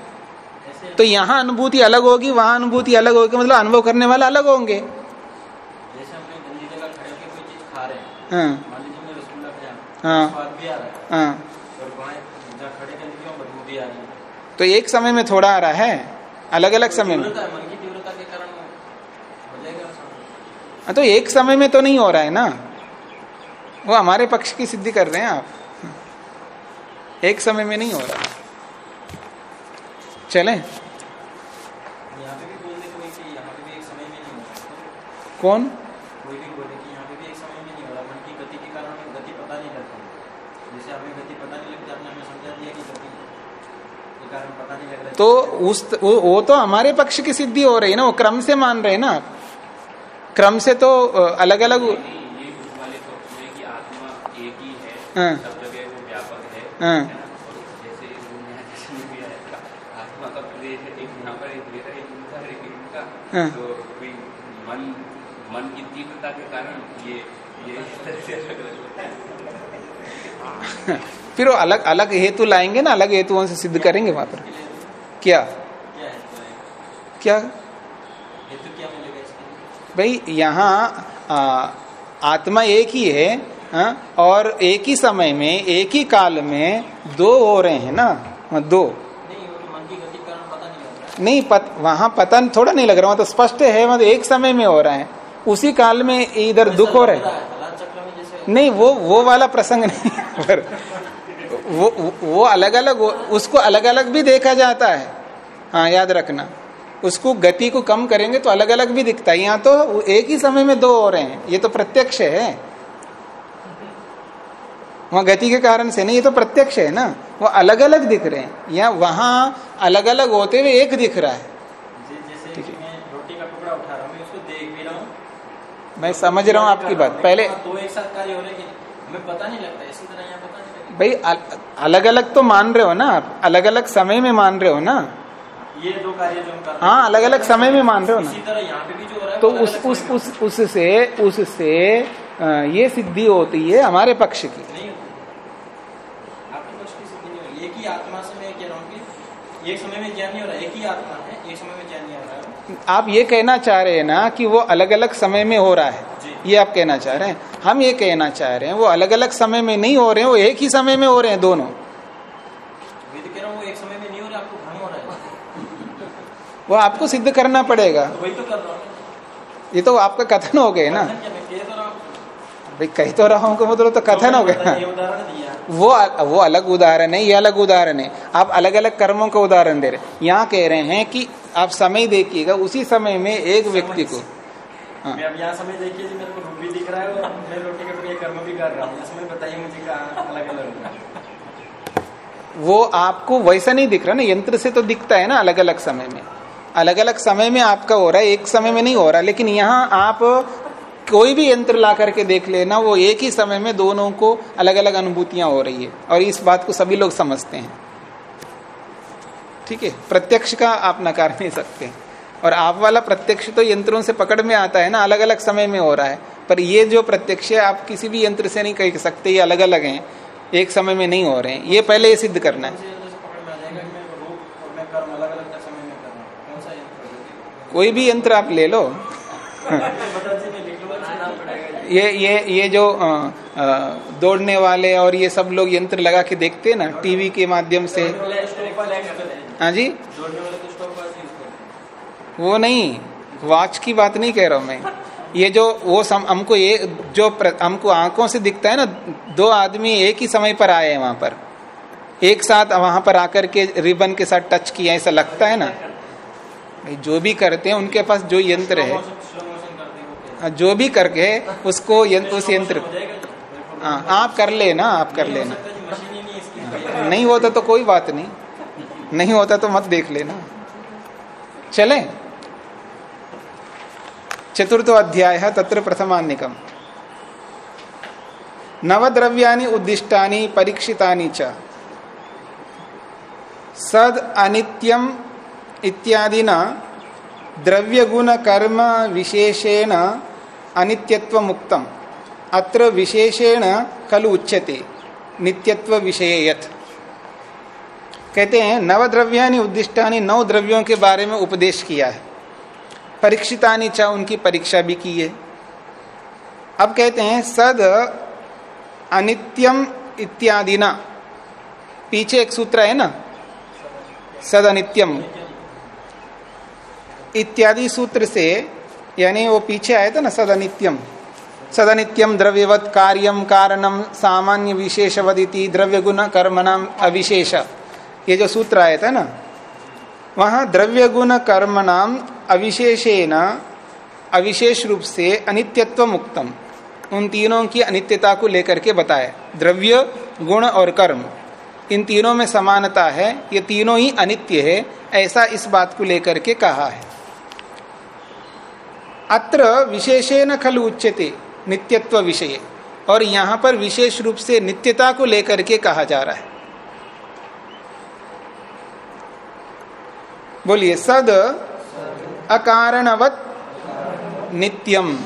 तो यहाँ अनुभूति अलग होगी वहाँ अनुभूति अलग होगी मतलब अनुभव करने वाला अलग होंगे। जैसे हम कहीं गंदी जगह खड़े कोई चीज़ खा रहे हैं हाँ मान लीजिए मैं रसगुल्ला खाया हाँ। है। तो एक समय में थोड़ा आ रहा है? अलग अलग समय में? है, तो एक समय में तो नहीं हो रहा है ना? वो हमारे पक्ष की सिद्धि कर रहे हैं आप। एक समय में नहीं हो रहा। चलें। यहाँ पे भी बोलने को कि यहाँ पे भी एक समय में नहीं हो रहा कौन कोई भी बोले कि यहाँ पे भी एक समय में नहीं हो रहा मन की गति के कारण हमें गति पता नहीं लगता जैसे हमें गति पता नहीं लगती आपने हमें समझा दिया कि गति के कारण पता नहीं लग रहा है। तो उस वो, वो तो हमारे पक्ष की सिद्धि हो रही है ना वो क्रम से मान रहे हैं ना क्रम से तो अलग अलग ये एक ही है। तो मन मन की तीव्रता के कारण ये ये फिर वो अलग अलग हेतु लाएँगे ना अलग हेतुओं से सिद्ध करेंगे वहाँ पर। क्या? क्या तो भाई यहाँ आत्मा एक ही है हा? और एक ही समय में एक ही काल में दो हो रहे हैं ना? हाँ, दो। नहीं तो पता वहाँ पता थोड़ा नहीं लग रहा वहाँ तो स्पष्ट है मतलब एक समय में हो रहा है। उसी काल में इधर दुख हो रहा है। नहीं वो वो वाला प्रसंग नहीं पर वो वो अलग अलग उसको अलग अलग भी देखा जाता है। हाँ याद रखना। उसको गति को कम करेंगे तो अलग अलग भी दिखता है। यहाँ तो एक ही समय में दो हो रहे हैं। ये तो प्रत्यक्ष है। वहाँ गति के कारण से नहीं ये तो प्रत्यक्ष है ना। वो अलग अलग दिख रहे हैं। या वहाँ अलग अलग होते हुए एक दिख रहा है। मैं रोटी का टुकड़ा उठा रहा हूँ देख भी रहा हूँ। मैं समझ रहा हूँ आपकी बात। पहले दो एक साथ कार्य हो रहे हैं हमें पता नहीं लगता भाई अलग अलग तो मान रहे हो ना आप? अलग अलग समय में मान रहे हो ना? ये दो कार्य जो हाँ। अलग अलग समय में मान रहे हो ना? इसी तरह यहाँ पे भी जो हो रहा है तो उस उस उस उससे उससे ये सिद्धि होती है हमारे पक्ष की। नहीं आपके पक्ष की सिद्धि नहीं होगी एक ही आत्मा से मैं कह रहा हूँ एक समय में ज्ञान नहीं हो रहा एक ही आत्मा है एक समय में ज्ञान नहीं हो रहा। आप ये कहना चाह रहे हैं ना कि वो अलग अलग समय में हो रहा है। ये आप कहना चाह रहे हैं। हम ये कहना चाह रहे हैं वो अलग अलग समय में नहीं हो रहे हैं वो एक ही समय में हो रहे हैं दोनों। तो वो एक समय में नहीं हो रहा आपको सिद्ध करना पड़ेगा। तो वही तो कर रहा ये तो आपका कथन हो गए ना। तो भाई कह तो रहा हूँ मतलब तो कथन हो गया। वो वो अलग उदाहरण है ये अलग उदाहरण है। आप अलग अलग कर्मों का उदाहरण दे रहे यहाँ कह रहे हैं कि आप समय देखिएगा उसी समय में एक व्यक्ति को हाँ। मैं अब यहाँ समय देखिए जी मेरे को रूप भी दिख रहा है और मैं रोटी के लिए कर्म भी कर रहा हूँ। इसमें बताइए मुझे कहाँ अलग अलग होगा। वो आपको वैसा नहीं दिख रहा ना यंत्र से तो दिखता है ना अलग अलग समय में। अलग अलग समय में आपका हो रहा है एक समय में नहीं हो रहा लेकिन यहाँ आप कोई भी यंत्र ला करके देख लेना वो एक ही समय में दोनों को अलग अलग अनुभूतियाँ हो रही है। और इस बात को सभी लोग समझते हैं। ठीक है प्रत्यक्ष का आप नकार नहीं सकते। और आप वाला प्रत्यक्ष तो यंत्रों से पकड़ में आता है ना अलग अलग समय में हो रहा है। पर ये जो प्रत्यक्ष आप किसी भी यंत्र से नहीं कह सकते, ये अलग अलग हैं। एक समय में नहीं हो रहे हैं। ये पहले ये सिद्ध करना है? कोई भी यंत्र आप ले लो। ये ये ये जो दौड़ने वाले और ये सब लोग यंत्र लगा के देखते हैं ना, टीवी के माध्यम से। हाँ जी जोड़ने वाले तो स्टॉप वॉच यूज़ करते हैं वो नहीं वॉच की बात नहीं कह रहा हूँ मैं। ये जो, वो हमको ये, जो हमको आँखों से दिखता है ना, दो आदमी एक ही समय पर आए हैं वहाँ पर। एक साथ वहाँ पर आकर के रिबन के साथ टच किया, ऐसा लगता है ना? जो भी करते हैं, उनके पास जो यंत्र है, हैं, जो भी करके उसको यंत्र उस यंत्र हो, आप कर लेना, आप कर लेना। नहीं होता तो कोई बात नहीं। नहीं होता तो मत देख लेना। चले। चतुर्थ अध्याय, तत्र प्रथमान्निकम। नवद्रव्यानि उद्दिष्टानि, परीक्षितानि च। सद अनित्यम इत्यादिन द्रव्य गुण कर्म विशेषेण अनित्यत्व मुक्तम अत्र विशेषेण खलु उच्यते नित्यत्व विषय यथ कहते हैं नवद्रव्यानि उद्दिष्टानि नौ द्रव्यों के बारे में उपदेश किया है। परीक्षितानि चा उनकी परीक्षा भी की है। अब कहते हैं, सद अनित्यम इत्यादि पीछे एक सूत्र है ना? सद अनित्यम। इत्यादि सूत्र से, यानी वो पीछे आया था ना, सद अनित्यम। सदनित्यम द्रव्यवत कार्यम कारणम सामान्य विशेषवदिति द्रव्य गुण कर्मणाम अविशेष। ये जो सूत्र आया था ना, वहाँ द्रव्य गुण कर्म नाम अविशेषेण अविशेष रूप से अनित्यत्व मुक्तम उन तीनों की अनित्यता को लेकर के बताए। द्रव्य, गुण और कर्म। इन तीनों में समानता है, ये तीनों ही अनित्य है, ऐसा इस बात को लेकर के कहा है। अत्र विशेषेण खल उच्यते, नित्यत्व विषय। और यहाँ पर विशेष रूप से नित्यता को लेकर के कहा जा रहा है। बोलिए, सद अकारणवत नित्यम।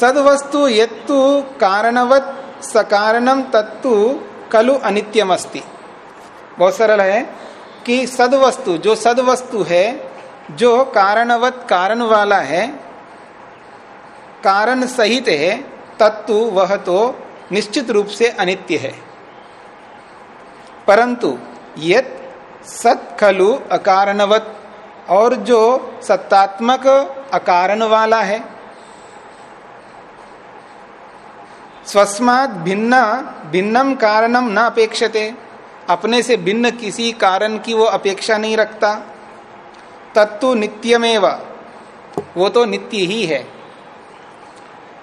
सदवस्तु यत्तु कारणवत सकारणम तत्तु कलु अनित्यम अस्ति बहुत सरल है कि सदवस्तु, जो सदवस्तु है, जो कारणवत कारण वाला है, कारण सहित है, तत्तु वह तो निश्चित रूप से अनित्य है। परंतु यत सत खलु अकारणवत और जो सत्तात्मक अकारण वाला है। स्वस्मात भिन्न, भिन्नम कारणम न अपेक्षते। अपने से भिन्न किसी कारण की वो अपेक्षा नहीं रखता। तत्तु नित्यमेव। वो तो नित्य ही है।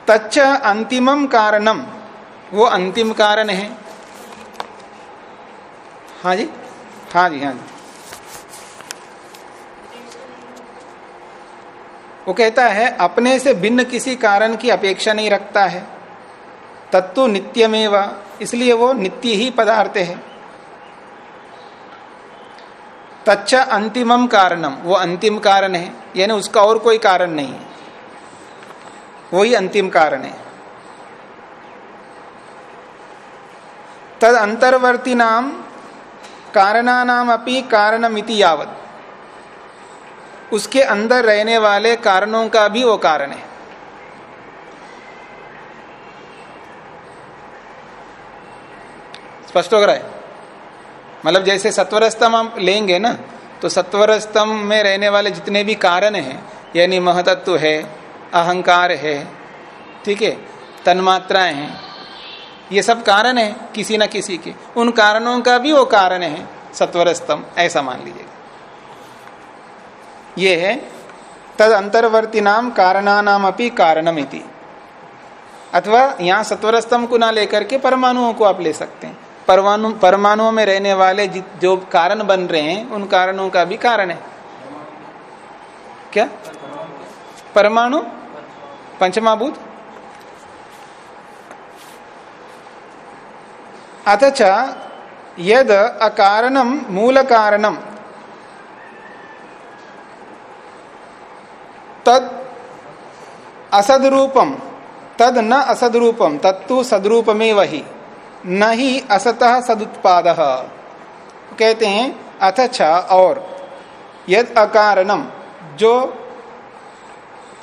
तच्च अंतिमम कारणम। वो अंतिम कारण है। हाँ जी? हाँ जी हाँ जी। वो कहता है, अपने से भिन्न किसी कारण की अपेक्षा नहीं रखता है। तत्व नित्यमेव, इसलिए वो नित्य ही पदार्थ है। तच्च अंतिमम कारणम वो अंतिम कारण है, यानी उसका और कोई कारण नहीं है। वही अंतिम कारण है। तद अंतर्वर्ती नाम कारणानाम अपनी कारणमिति यावत। उसके अंदर रहने वाले कारणों का भी वो कारण है। स्पष्ट हो रहा है? मतलब जैसे सत्वर स्तंभ हम लेंगे ना तो सत्वर स्तंभ में रहने वाले जितने भी कारण हैं, यानी महतत्व है, अहंकार है, ठीक है, तन्मात्राएँ हैं, ये सब कारण है किसी ना किसी के। उन कारणों का भी वो कारण है सत्वर स्तंभ ऐसा मान लीजिएगा ये है तद अंतर्वर्ती नाम कारणानाम अपनी कारणमिति। अथवा यहाँ सत्वर स्तंभ को ना लेकर के परमाणुओं को आप ले सकते हैं। परमाणु, परमाणुओं में रहने वाले जि- जो कारण बन रहे हैं, उन कारणों का भी कारण है। क्या? परमाणु? पंचमाभूत? अथ च यद अकारणम मूल कारणम तद असद रूपम तद न असदरूपम तत्तु सदरूपमे वही न ही असतः सदुत्पाद। कहते हैं, अथ छ और, यद अकारणम जो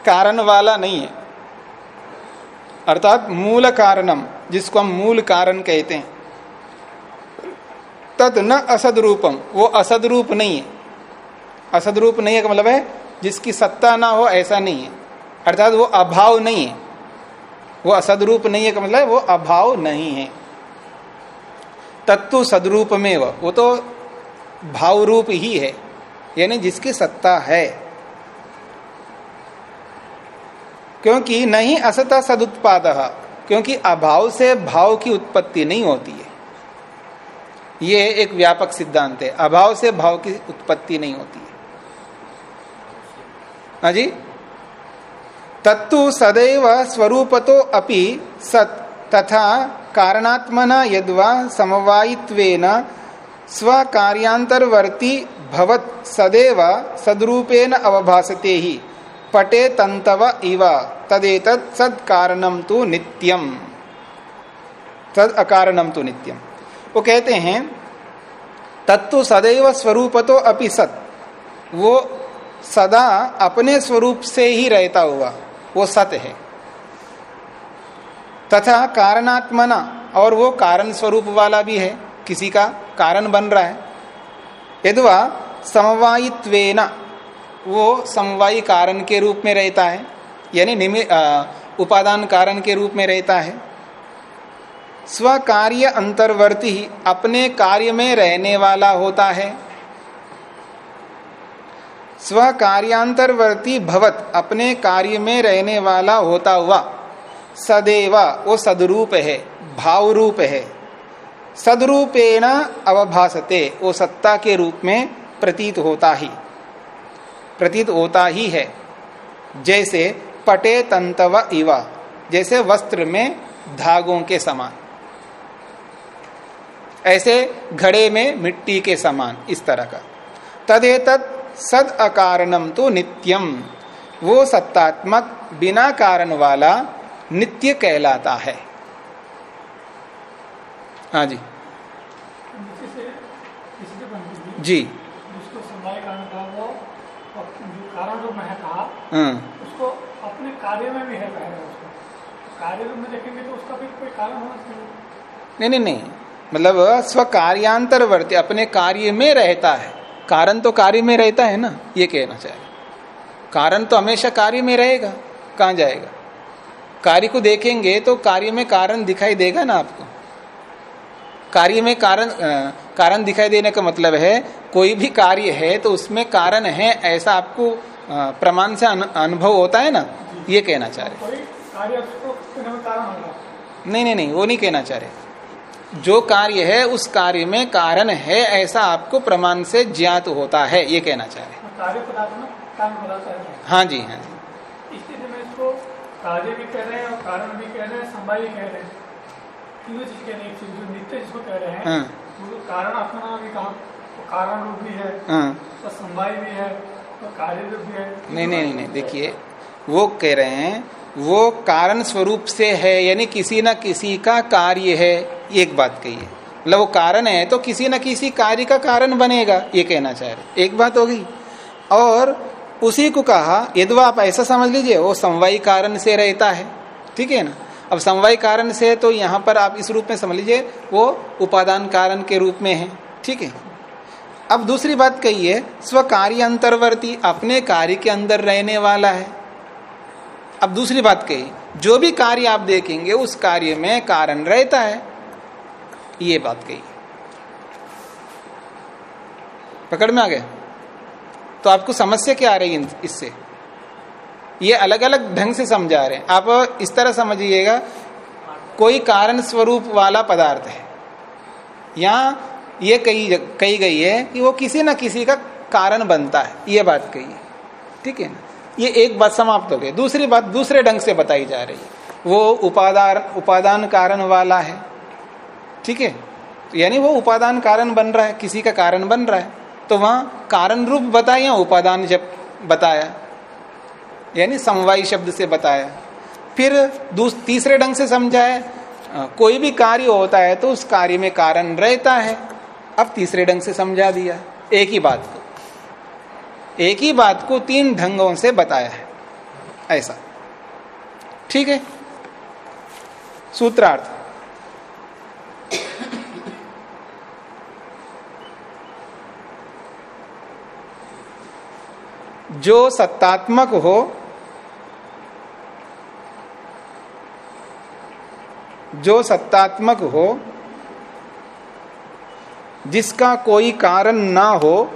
कारण वाला नहीं है, अर्थात मूल कारणम जिसको हम मूल कारण कहते हैं, तद न असद रूपम वो असद रूप नहीं है। असद रूप नहीं है का मतलब है जिसकी सत्ता ना हो, ऐसा नहीं है। अर्थात वो अभाव नहीं है। वो असद रूप नहीं है का मतलब वो अभाव नहीं है। तत्व सदरूप में वो वो तो भाव रूप ही है। यानी जिसकी सत्ता है। क्योंकि नहीं असता सदुत्पाद, क्योंकि अभाव से भाव की उत्पत्ति नहीं होती है। ये एक व्यापक सिद्धांत है। अभाव से भाव की उत्पत्ति नहीं होती। है जी? तत्तु सदैव स्वरूपतो अपि सत तथा कारणात्मना यद्वा समवायित्वेन स्वकार्यांतरवर्ती भवत सदैव सद्रूपेण अवभासते ही। पटे तंतव इव, तदेतत् सद कारणम तो नित्यम। तद अकारणम तो नित्यम। वो कहते हैं तत्व सदैव स्वरूपतो अपि सत। वो सदा अपने स्वरूप से ही रहता हुआ, वो सत्य है। तथा कारणात्मना, और वो कारण स्वरूप वाला भी है, किसी का कारण बन रहा है। यदवा समवायित्वेना, वो समवायी कारण के रूप में रहता है, यानी निमि उपादान कारण के रूप में रहता है। स्व कार्य अंतर्वर्ती अपने कार्य में रहने वाला होता है स्व कार्यांतरवर्ती भवत अपने कार्य में रहने वाला होता हुआ, सदैव वो सदरूप है भाव रूप है। सदरूपेण अवभासते, वो सत्ता के रूप में प्रतीत होता ही। प्रतीत होता ही है। जैसे पटे तंतव इवा, जैसे वस्त्र में धागों के समान। ऐसे घड़े में मिट्टी के समान, इस तरह का। तदेतत सद अकारणम तो नित्यम वो सत्तात्मक बिना कारण वाला नित्य कहलाता है। हाँ जी। जी। हाँ। उसको अपने कार्य में भी है कार्य में देखेंगे तो उसका भी कोई कारण होना चाहिए। नहीं नहीं नहीं। मतलब स्व कार्यांतरवर्ती अपने कार्य में रहता है। कारण तो कार्य में रहता है ना ये कहना चाह रहे कारण तो हमेशा कार्य में रहेगा कहाँ जाएगा? कार्य को देखेंगे तो कार्य में कारण दिखाई देगा ना आपको। कार्य में कारण कारण दिखाई देने का मतलब है कोई भी कार्य है तो उसमें कारण है ऐसा आपको प्रमाण से अनुभव होता है ना ये कहना चाह रहे नहीं नहीं नहीं वो नहीं कहना चाह रहे। जो कार्य है उस कार्य में कारण है ऐसा आपको प्रमाण से ज्ञात होता है ये कहना चाह रहे है। हाँ जी हाँ जी। कार्य भी कह रहे हैं और कारण भी कह रहे हैं भी कह रहे हैं। तीनों चीज़ कह रहे हैं जो नित्य जिसको कह रहे हैं हाँ। वो कारण अपना भी कहा तो कारण रूप भी है हाँ। और संवाय भी है और कार्य रूप भी है। नहीं नहीं नहीं, नहीं देखिए वो कह रहे हैं वो कारण स्वरूप से है, यानी किसी न किसी का कार्य है, एक बात कही है। मतलब वो कारण है तो किसी न किसी कार्य का कारण बनेगा, ये कहना चाह रहे एक बात होगी और उसी को कहा, यदि आप ऐसा समझ लीजिए, वो समवाय कारण से रहता है। ठीक है ना? अब समवाय कारण से तो यहाँ पर आप इस रूप में समझ लीजिए, वो उपादान कारण के रूप में है। ठीक है? अब दूसरी बात कही है स्व कार्य अंतर्वर्ती अपने कार्य के अंदर रहने वाला है। अब दूसरी बात कही, जो भी कार्य आप देखेंगे, उस कार्य में कारण रहता है। ये बात कही। पकड़ में आ गए? तो आपको समस्या क्या आ रही है इससे? ये अलग अलग ढंग से समझा रहे हैं। आप इस तरह समझिएगा, कोई कारण स्वरूप वाला पदार्थ है। यहाँ ये कही कही गई है कि वो किसी ना किसी का कारण बनता है। ये बात कही ठीक है ना? ये एक बात समाप्त हो गई। दूसरी बात दूसरे ढंग से बताई जा रही है। वो उपादान उपादान कारण वाला है। ठीक है? यानी वो उपादान कारण बन रहा है, किसी का कारण बन रहा है तो वहाँ कारण रूप बताया, उपादान जब बताया। यानी समवायी शब्द से बताया। फिर तीसरे ढंग से समझाया कोई भी कार्य होता है तो उस कार्य में कारण रहता है। अब तीसरे ढंग से समझा दिया। एक ही बात को। एक ही बात को तीन ढंगों से बताया है। ऐसा। ठीक है? सूत्रार्थ। जो सत्तात्मक हो, जो सत्तात्मक हो, जिसका कोई कारण ना हो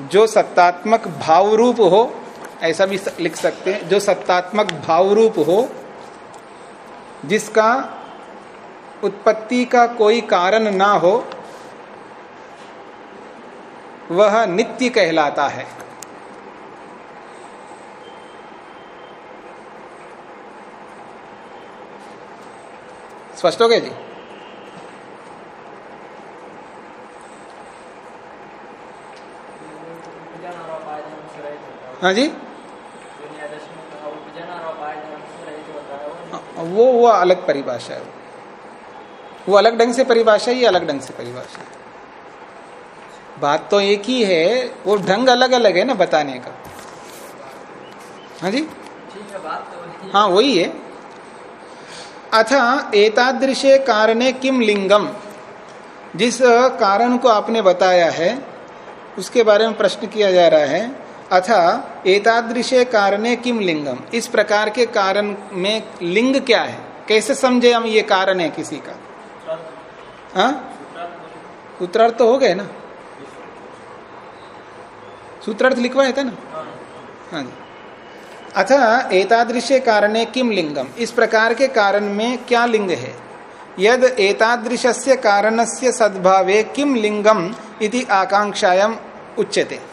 जो सत्तात्मक भाव रूप हो, ऐसा भी लिख सकते हैं, जो सत्तात्मक भाव रूप हो, जिसका उत्पत्ति का कोई कारण ना हो, वह नित्य कहलाता है। स्पष्ट हो गया जी? हाँ जी? वो वो अलग परिभाषा है वो। अलग ढंग से परिभाषा ही अलग ढंग से परिभाषा है। बात तो एक ही है, वो ढंग अलग अलग है ना बताने का। हाँ जी? हाँ वही है। अथा, एतादृशे कारणे किम लिंगम? जिस कारण को आपने बताया है, उसके बारे में प्रश्न किया जा रहा है। अथा एतादृशे कारणे किम लिंगम इस प्रकार के कारण में लिंग क्या है? कैसे समझे हम ये कारण है किसी का? हाँ? उत्तरार्थ तो हो गए ना? सूत्रार्थ लिखवाया था ना? हाँ जी। अथा एतादृश्य कारणे किम लिंगम इस प्रकार के कारण में क्या लिंग है? यद एतादृशस्य कारणस्य सद्भावे किम लिंगम इति आकांक्षायाम उच्यते।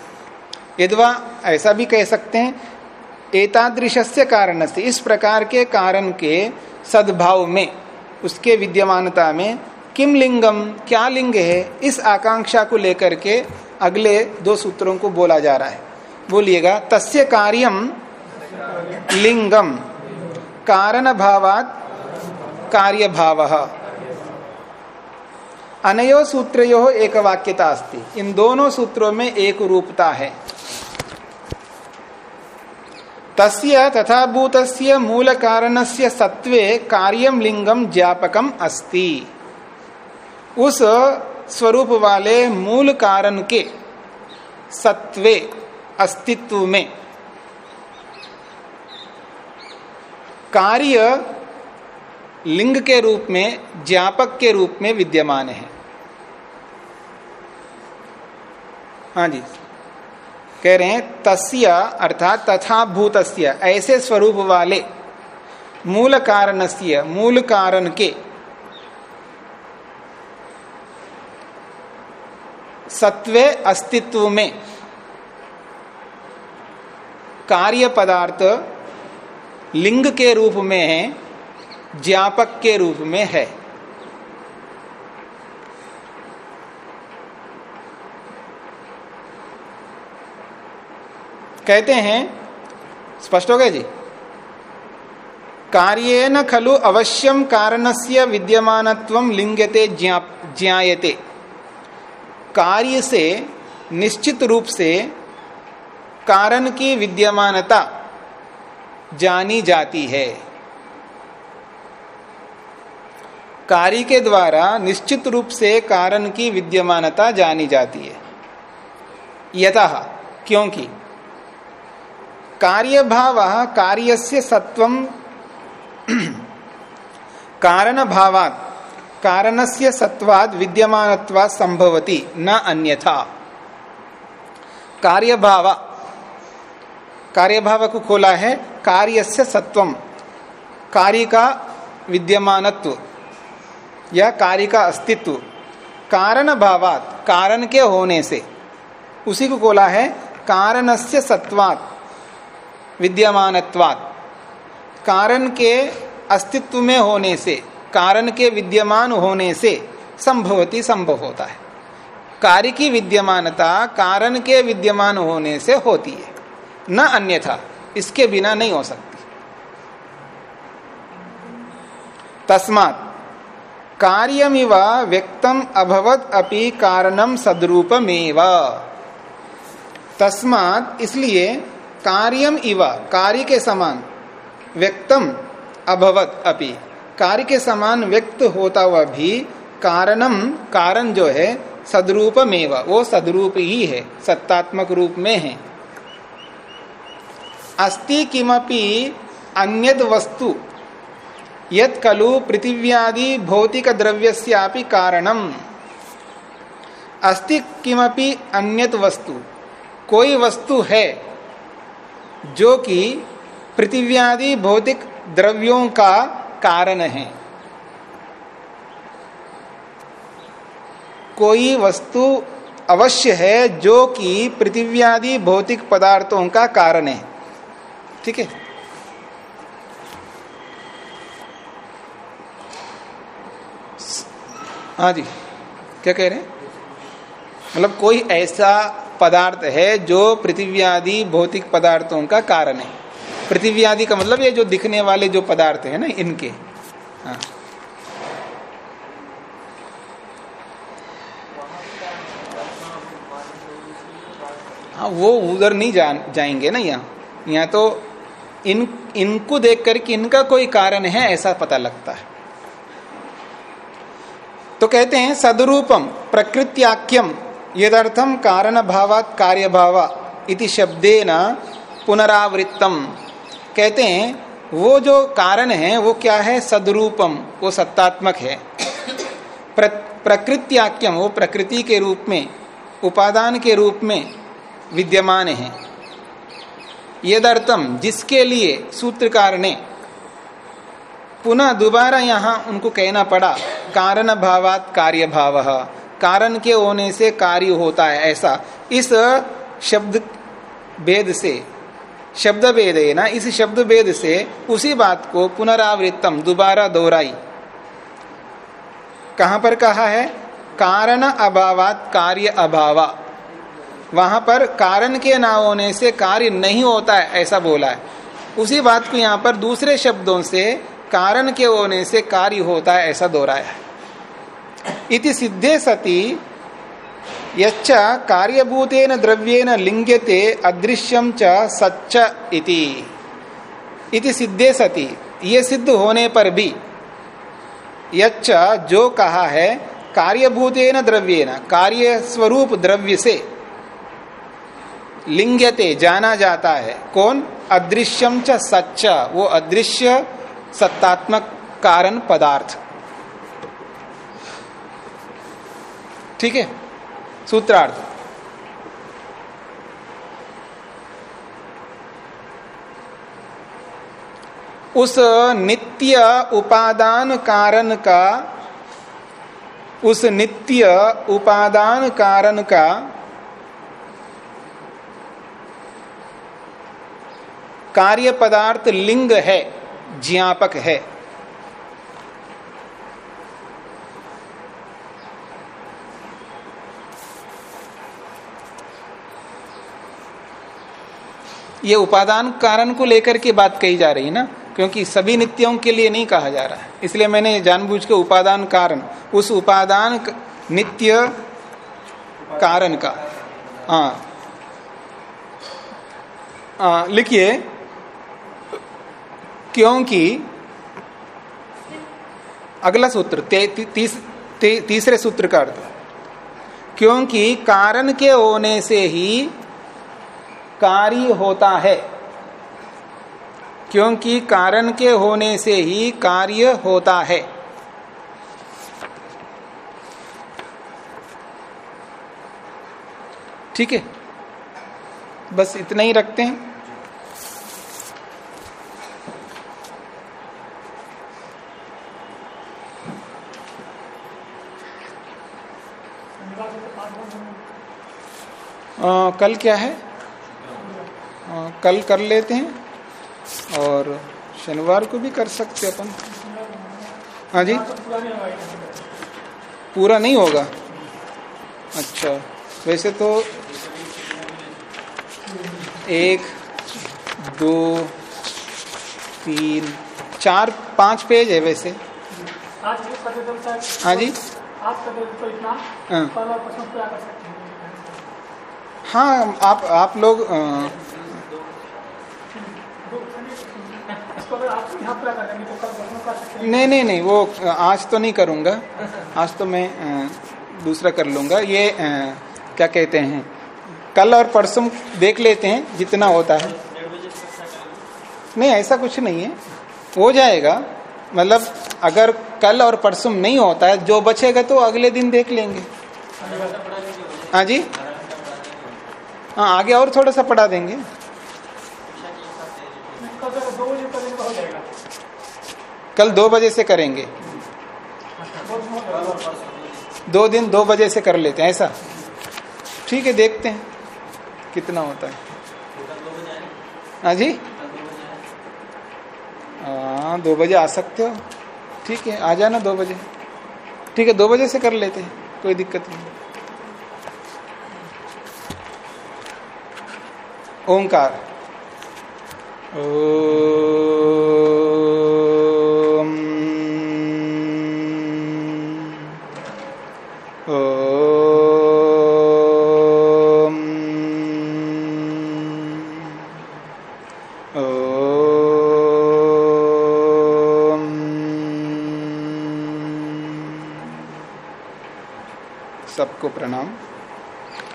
यदवा ऐसा भी कह सकते हैं, एतादृशस्य कारण से इस प्रकार के कारण के सद्भाव में, उसके विद्यमानता में किम लिंगम, क्या लिंग है, इस आकांक्षा को लेकर के अगले दो सूत्रों को बोला जा रहा है। बोलिएगा, तस्य कार्यम लिंगम कारण भावात कार्य भाव अनयो सूत्रो एक वाक्यता अस्ति। इन दोनों सूत्रों में एक रूपता है। तस्य तथा भूतस्य मूल कारणस्य सत्वे कार्यम लिंगम ज्ञापकम अस्ति। उस स्वरूप वाले मूल कारण के सत्वे अस्तित्व में कार्य लिंग के रूप में, ज्ञापक के रूप में विद्यमान है। हाँ जी। कह रहे हैं, तस्य, अर्थात तथा भूतस्य, ऐसे स्वरूप वाले, मूल कारणस्य, मूल कारण के। सत्वे अस्तित्व में कार्य पदार्थ लिंग के रूप में है, ज्ञापक के रूप में है। कहते हैं, स्पष्ट हो गया जी? कार्येन खलु अवश्यम कारणस्य विद्यमानत्व लिंगते ज्ञायते। कार्य से निश्चित रूप से कारण की विद्यमानता जानी जाती है। कार्य के द्वारा निश्चित रूप से कारण की विद्यमानता जानी जाती है। यथा क्योंकि कार्य भाव कार्य से सत्व कारण भावात कारणस्य सत्वाद विद्यमान संभवती न अन्यथा। कार्यभाव। कार्यभाव को खोला है कार्य से सत्वम कार्य का विद्यमानत्व। या कार्य का अस्तित्व। कारण भावात कारण के होने से। उसी को बोला है, कारणस्य सत्वात विद्यमानत्वात। कारण के अस्तित्व में होने से, कारण के विद्यमान होने से संभवती संभव होता है। कार्य की विद्यमानता कारण के विद्यमान होने से होती है। न अन्यथा, इसके बिना नहीं हो सकती। तस्मात, कार्यमिव व्यक्तम अभवत अपि कारणम सदरूपमेव। तस्मात, इसलिए कार्यम इव, कार्य के समान, व्यक्तम अभवत अपि। कार्य के समान व्यक्त होता हुआ भी कारणम, कारण जो है, सदरूपमेव, वो सदरूप ही है, सत्तात्मक रूप में है। अस्ति किमपि अन्यद वस्तु, यत खलु पृथिव्यादि भौतिक द्रव्यस्यापि कारणम। अस्ति किमपि अन्यत वस्तु, कोई वस्तु है जो कि पृथिव्यादि भौतिक द्रव्यों का कारण है। कोई वस्तु अवश्य है जो कि पृथिव्यादि भौतिक पदार्थों का कारण है। ठीक है? हाँ जी, क्या कह रहे हैं? मतलब कोई ऐसा पदार्थ है जो पृथ्वी आदि भौतिक पदार्थों का कारण है। पृथ्वी आदि का मतलब ये जो दिखने वाले जो पदार्थ है ना इनके। हाँ। हाँ वो उधर नहीं जा, जाएँगे ना यहाँ। यहाँ तो इन इनको देख करके इनका कोई कारण है ऐसा पता लगता है। तो कहते हैं सदरूपम प्रकृत्याख्यम यदर्थम कारण भावात कार्य भावा इति शब्दे न पुनरावृत्तम। कहते हैं वो जो कारण है वो क्या है? सदरूपम वो सत्तात्मक है। प्र, प्रकृत्याख्यम वो प्रकृति के रूप में उपादान के रूप में विद्यमान है। यदर्थम जिसके लिए सूत्रकार ने पुनः दोबारा यहाँ उनको कहना पड़ा कारण भावात कार्य भाव कारण के होने से कार्य होता है ऐसा। इस शब्द भेद से शब्द भेद है ना, इस शब्द भेद से उसी बात को पुनरावृत्तम, दोबारा दोहराई। कहाँ पर कहा है? कारण अभावात कार्य अभावा। वहाँ पर कारण के ना होने से कार्य नहीं होता है, ऐसा बोला है। उसी बात को यहाँ पर दूसरे शब्दों से, कारण के होने से कार्य होता है, ऐसा दोहराया है। इति सिद्धे सती। यच्च कार्यभूतेन द्रव्येन लिंग्यते अदृश्यम च सच्च इति। इति सिद्धे सती। ये सिद्ध होने पर भी यच्च जो कहा है, कार्यभूतेन द्रव्येन कार्य स्वरूप द्रव्य से लिंग्यते जाना जाता है, कौन? अदृश्यम च सच्च। वो अदृश्य सत्तात्मक कारण पदार्थ। ठीक है? सूत्रार्थ। उस नित्य उपादान कारण का, उस नित्य उपादान कारण का कार्य पदार्थ लिंग है, ज्ञापक है। ये उपादान कारण को लेकर के बात कही जा रही है ना? क्योंकि सभी नित्यों के लिए नहीं कहा जा रहा है। इसलिए मैंने जानबूझ के उपादान कारण उस उपादान नित्य कारण का। हाँ। लिखिए। क्योंकि अगला सूत्र ते, ते, तीसरे सूत्र का अर्थ। क्योंकि कारण के होने से ही कार्य होता है। क्योंकि कारण के होने से ही कार्य होता है। ठीक है? बस इतना ही रखते हैं। अ, कल क्या है? कल कर लेते हैं और शनिवार को भी कर सकते अपन। हाँ जी। पूरा नहीं होगा? अच्छा वैसे तो एक दो तीन चार पाँच पेज है वैसे। हाँ जी। हाँ। हैं। हाँ आप आप लोग अ, तो नहीं नहीं नहीं, वो आज तो नहीं करूँगा। आज तो मैं दूसरा कर लूँगा। ये क्या कहते हैं, कल और परसों देख लेते हैं जितना होता है। नहीं, ऐसा कुछ नहीं है। हो जाएगा। मतलब अगर कल और परसों नहीं होता है, जो बचेगा तो अगले दिन देख लेंगे। हाँ जी? हाँ आगे और थोड़ा सा पढ़ा देंगे कल तक दो बजे कर देंगे तो हो जाएगा कल दो बजे से करेंगे। दो दिन दो बजे से कर लेते हैं, ऐसा? ठीक है, देखते हैं कितना होता है। हाँ जी? हाँ दो बजे आ सकते हो। ठीक है, आ जाना दो बजे। ठीक है, दो बजे से कर लेते हैं, कोई दिक्कत नहीं। ओंकार। ओम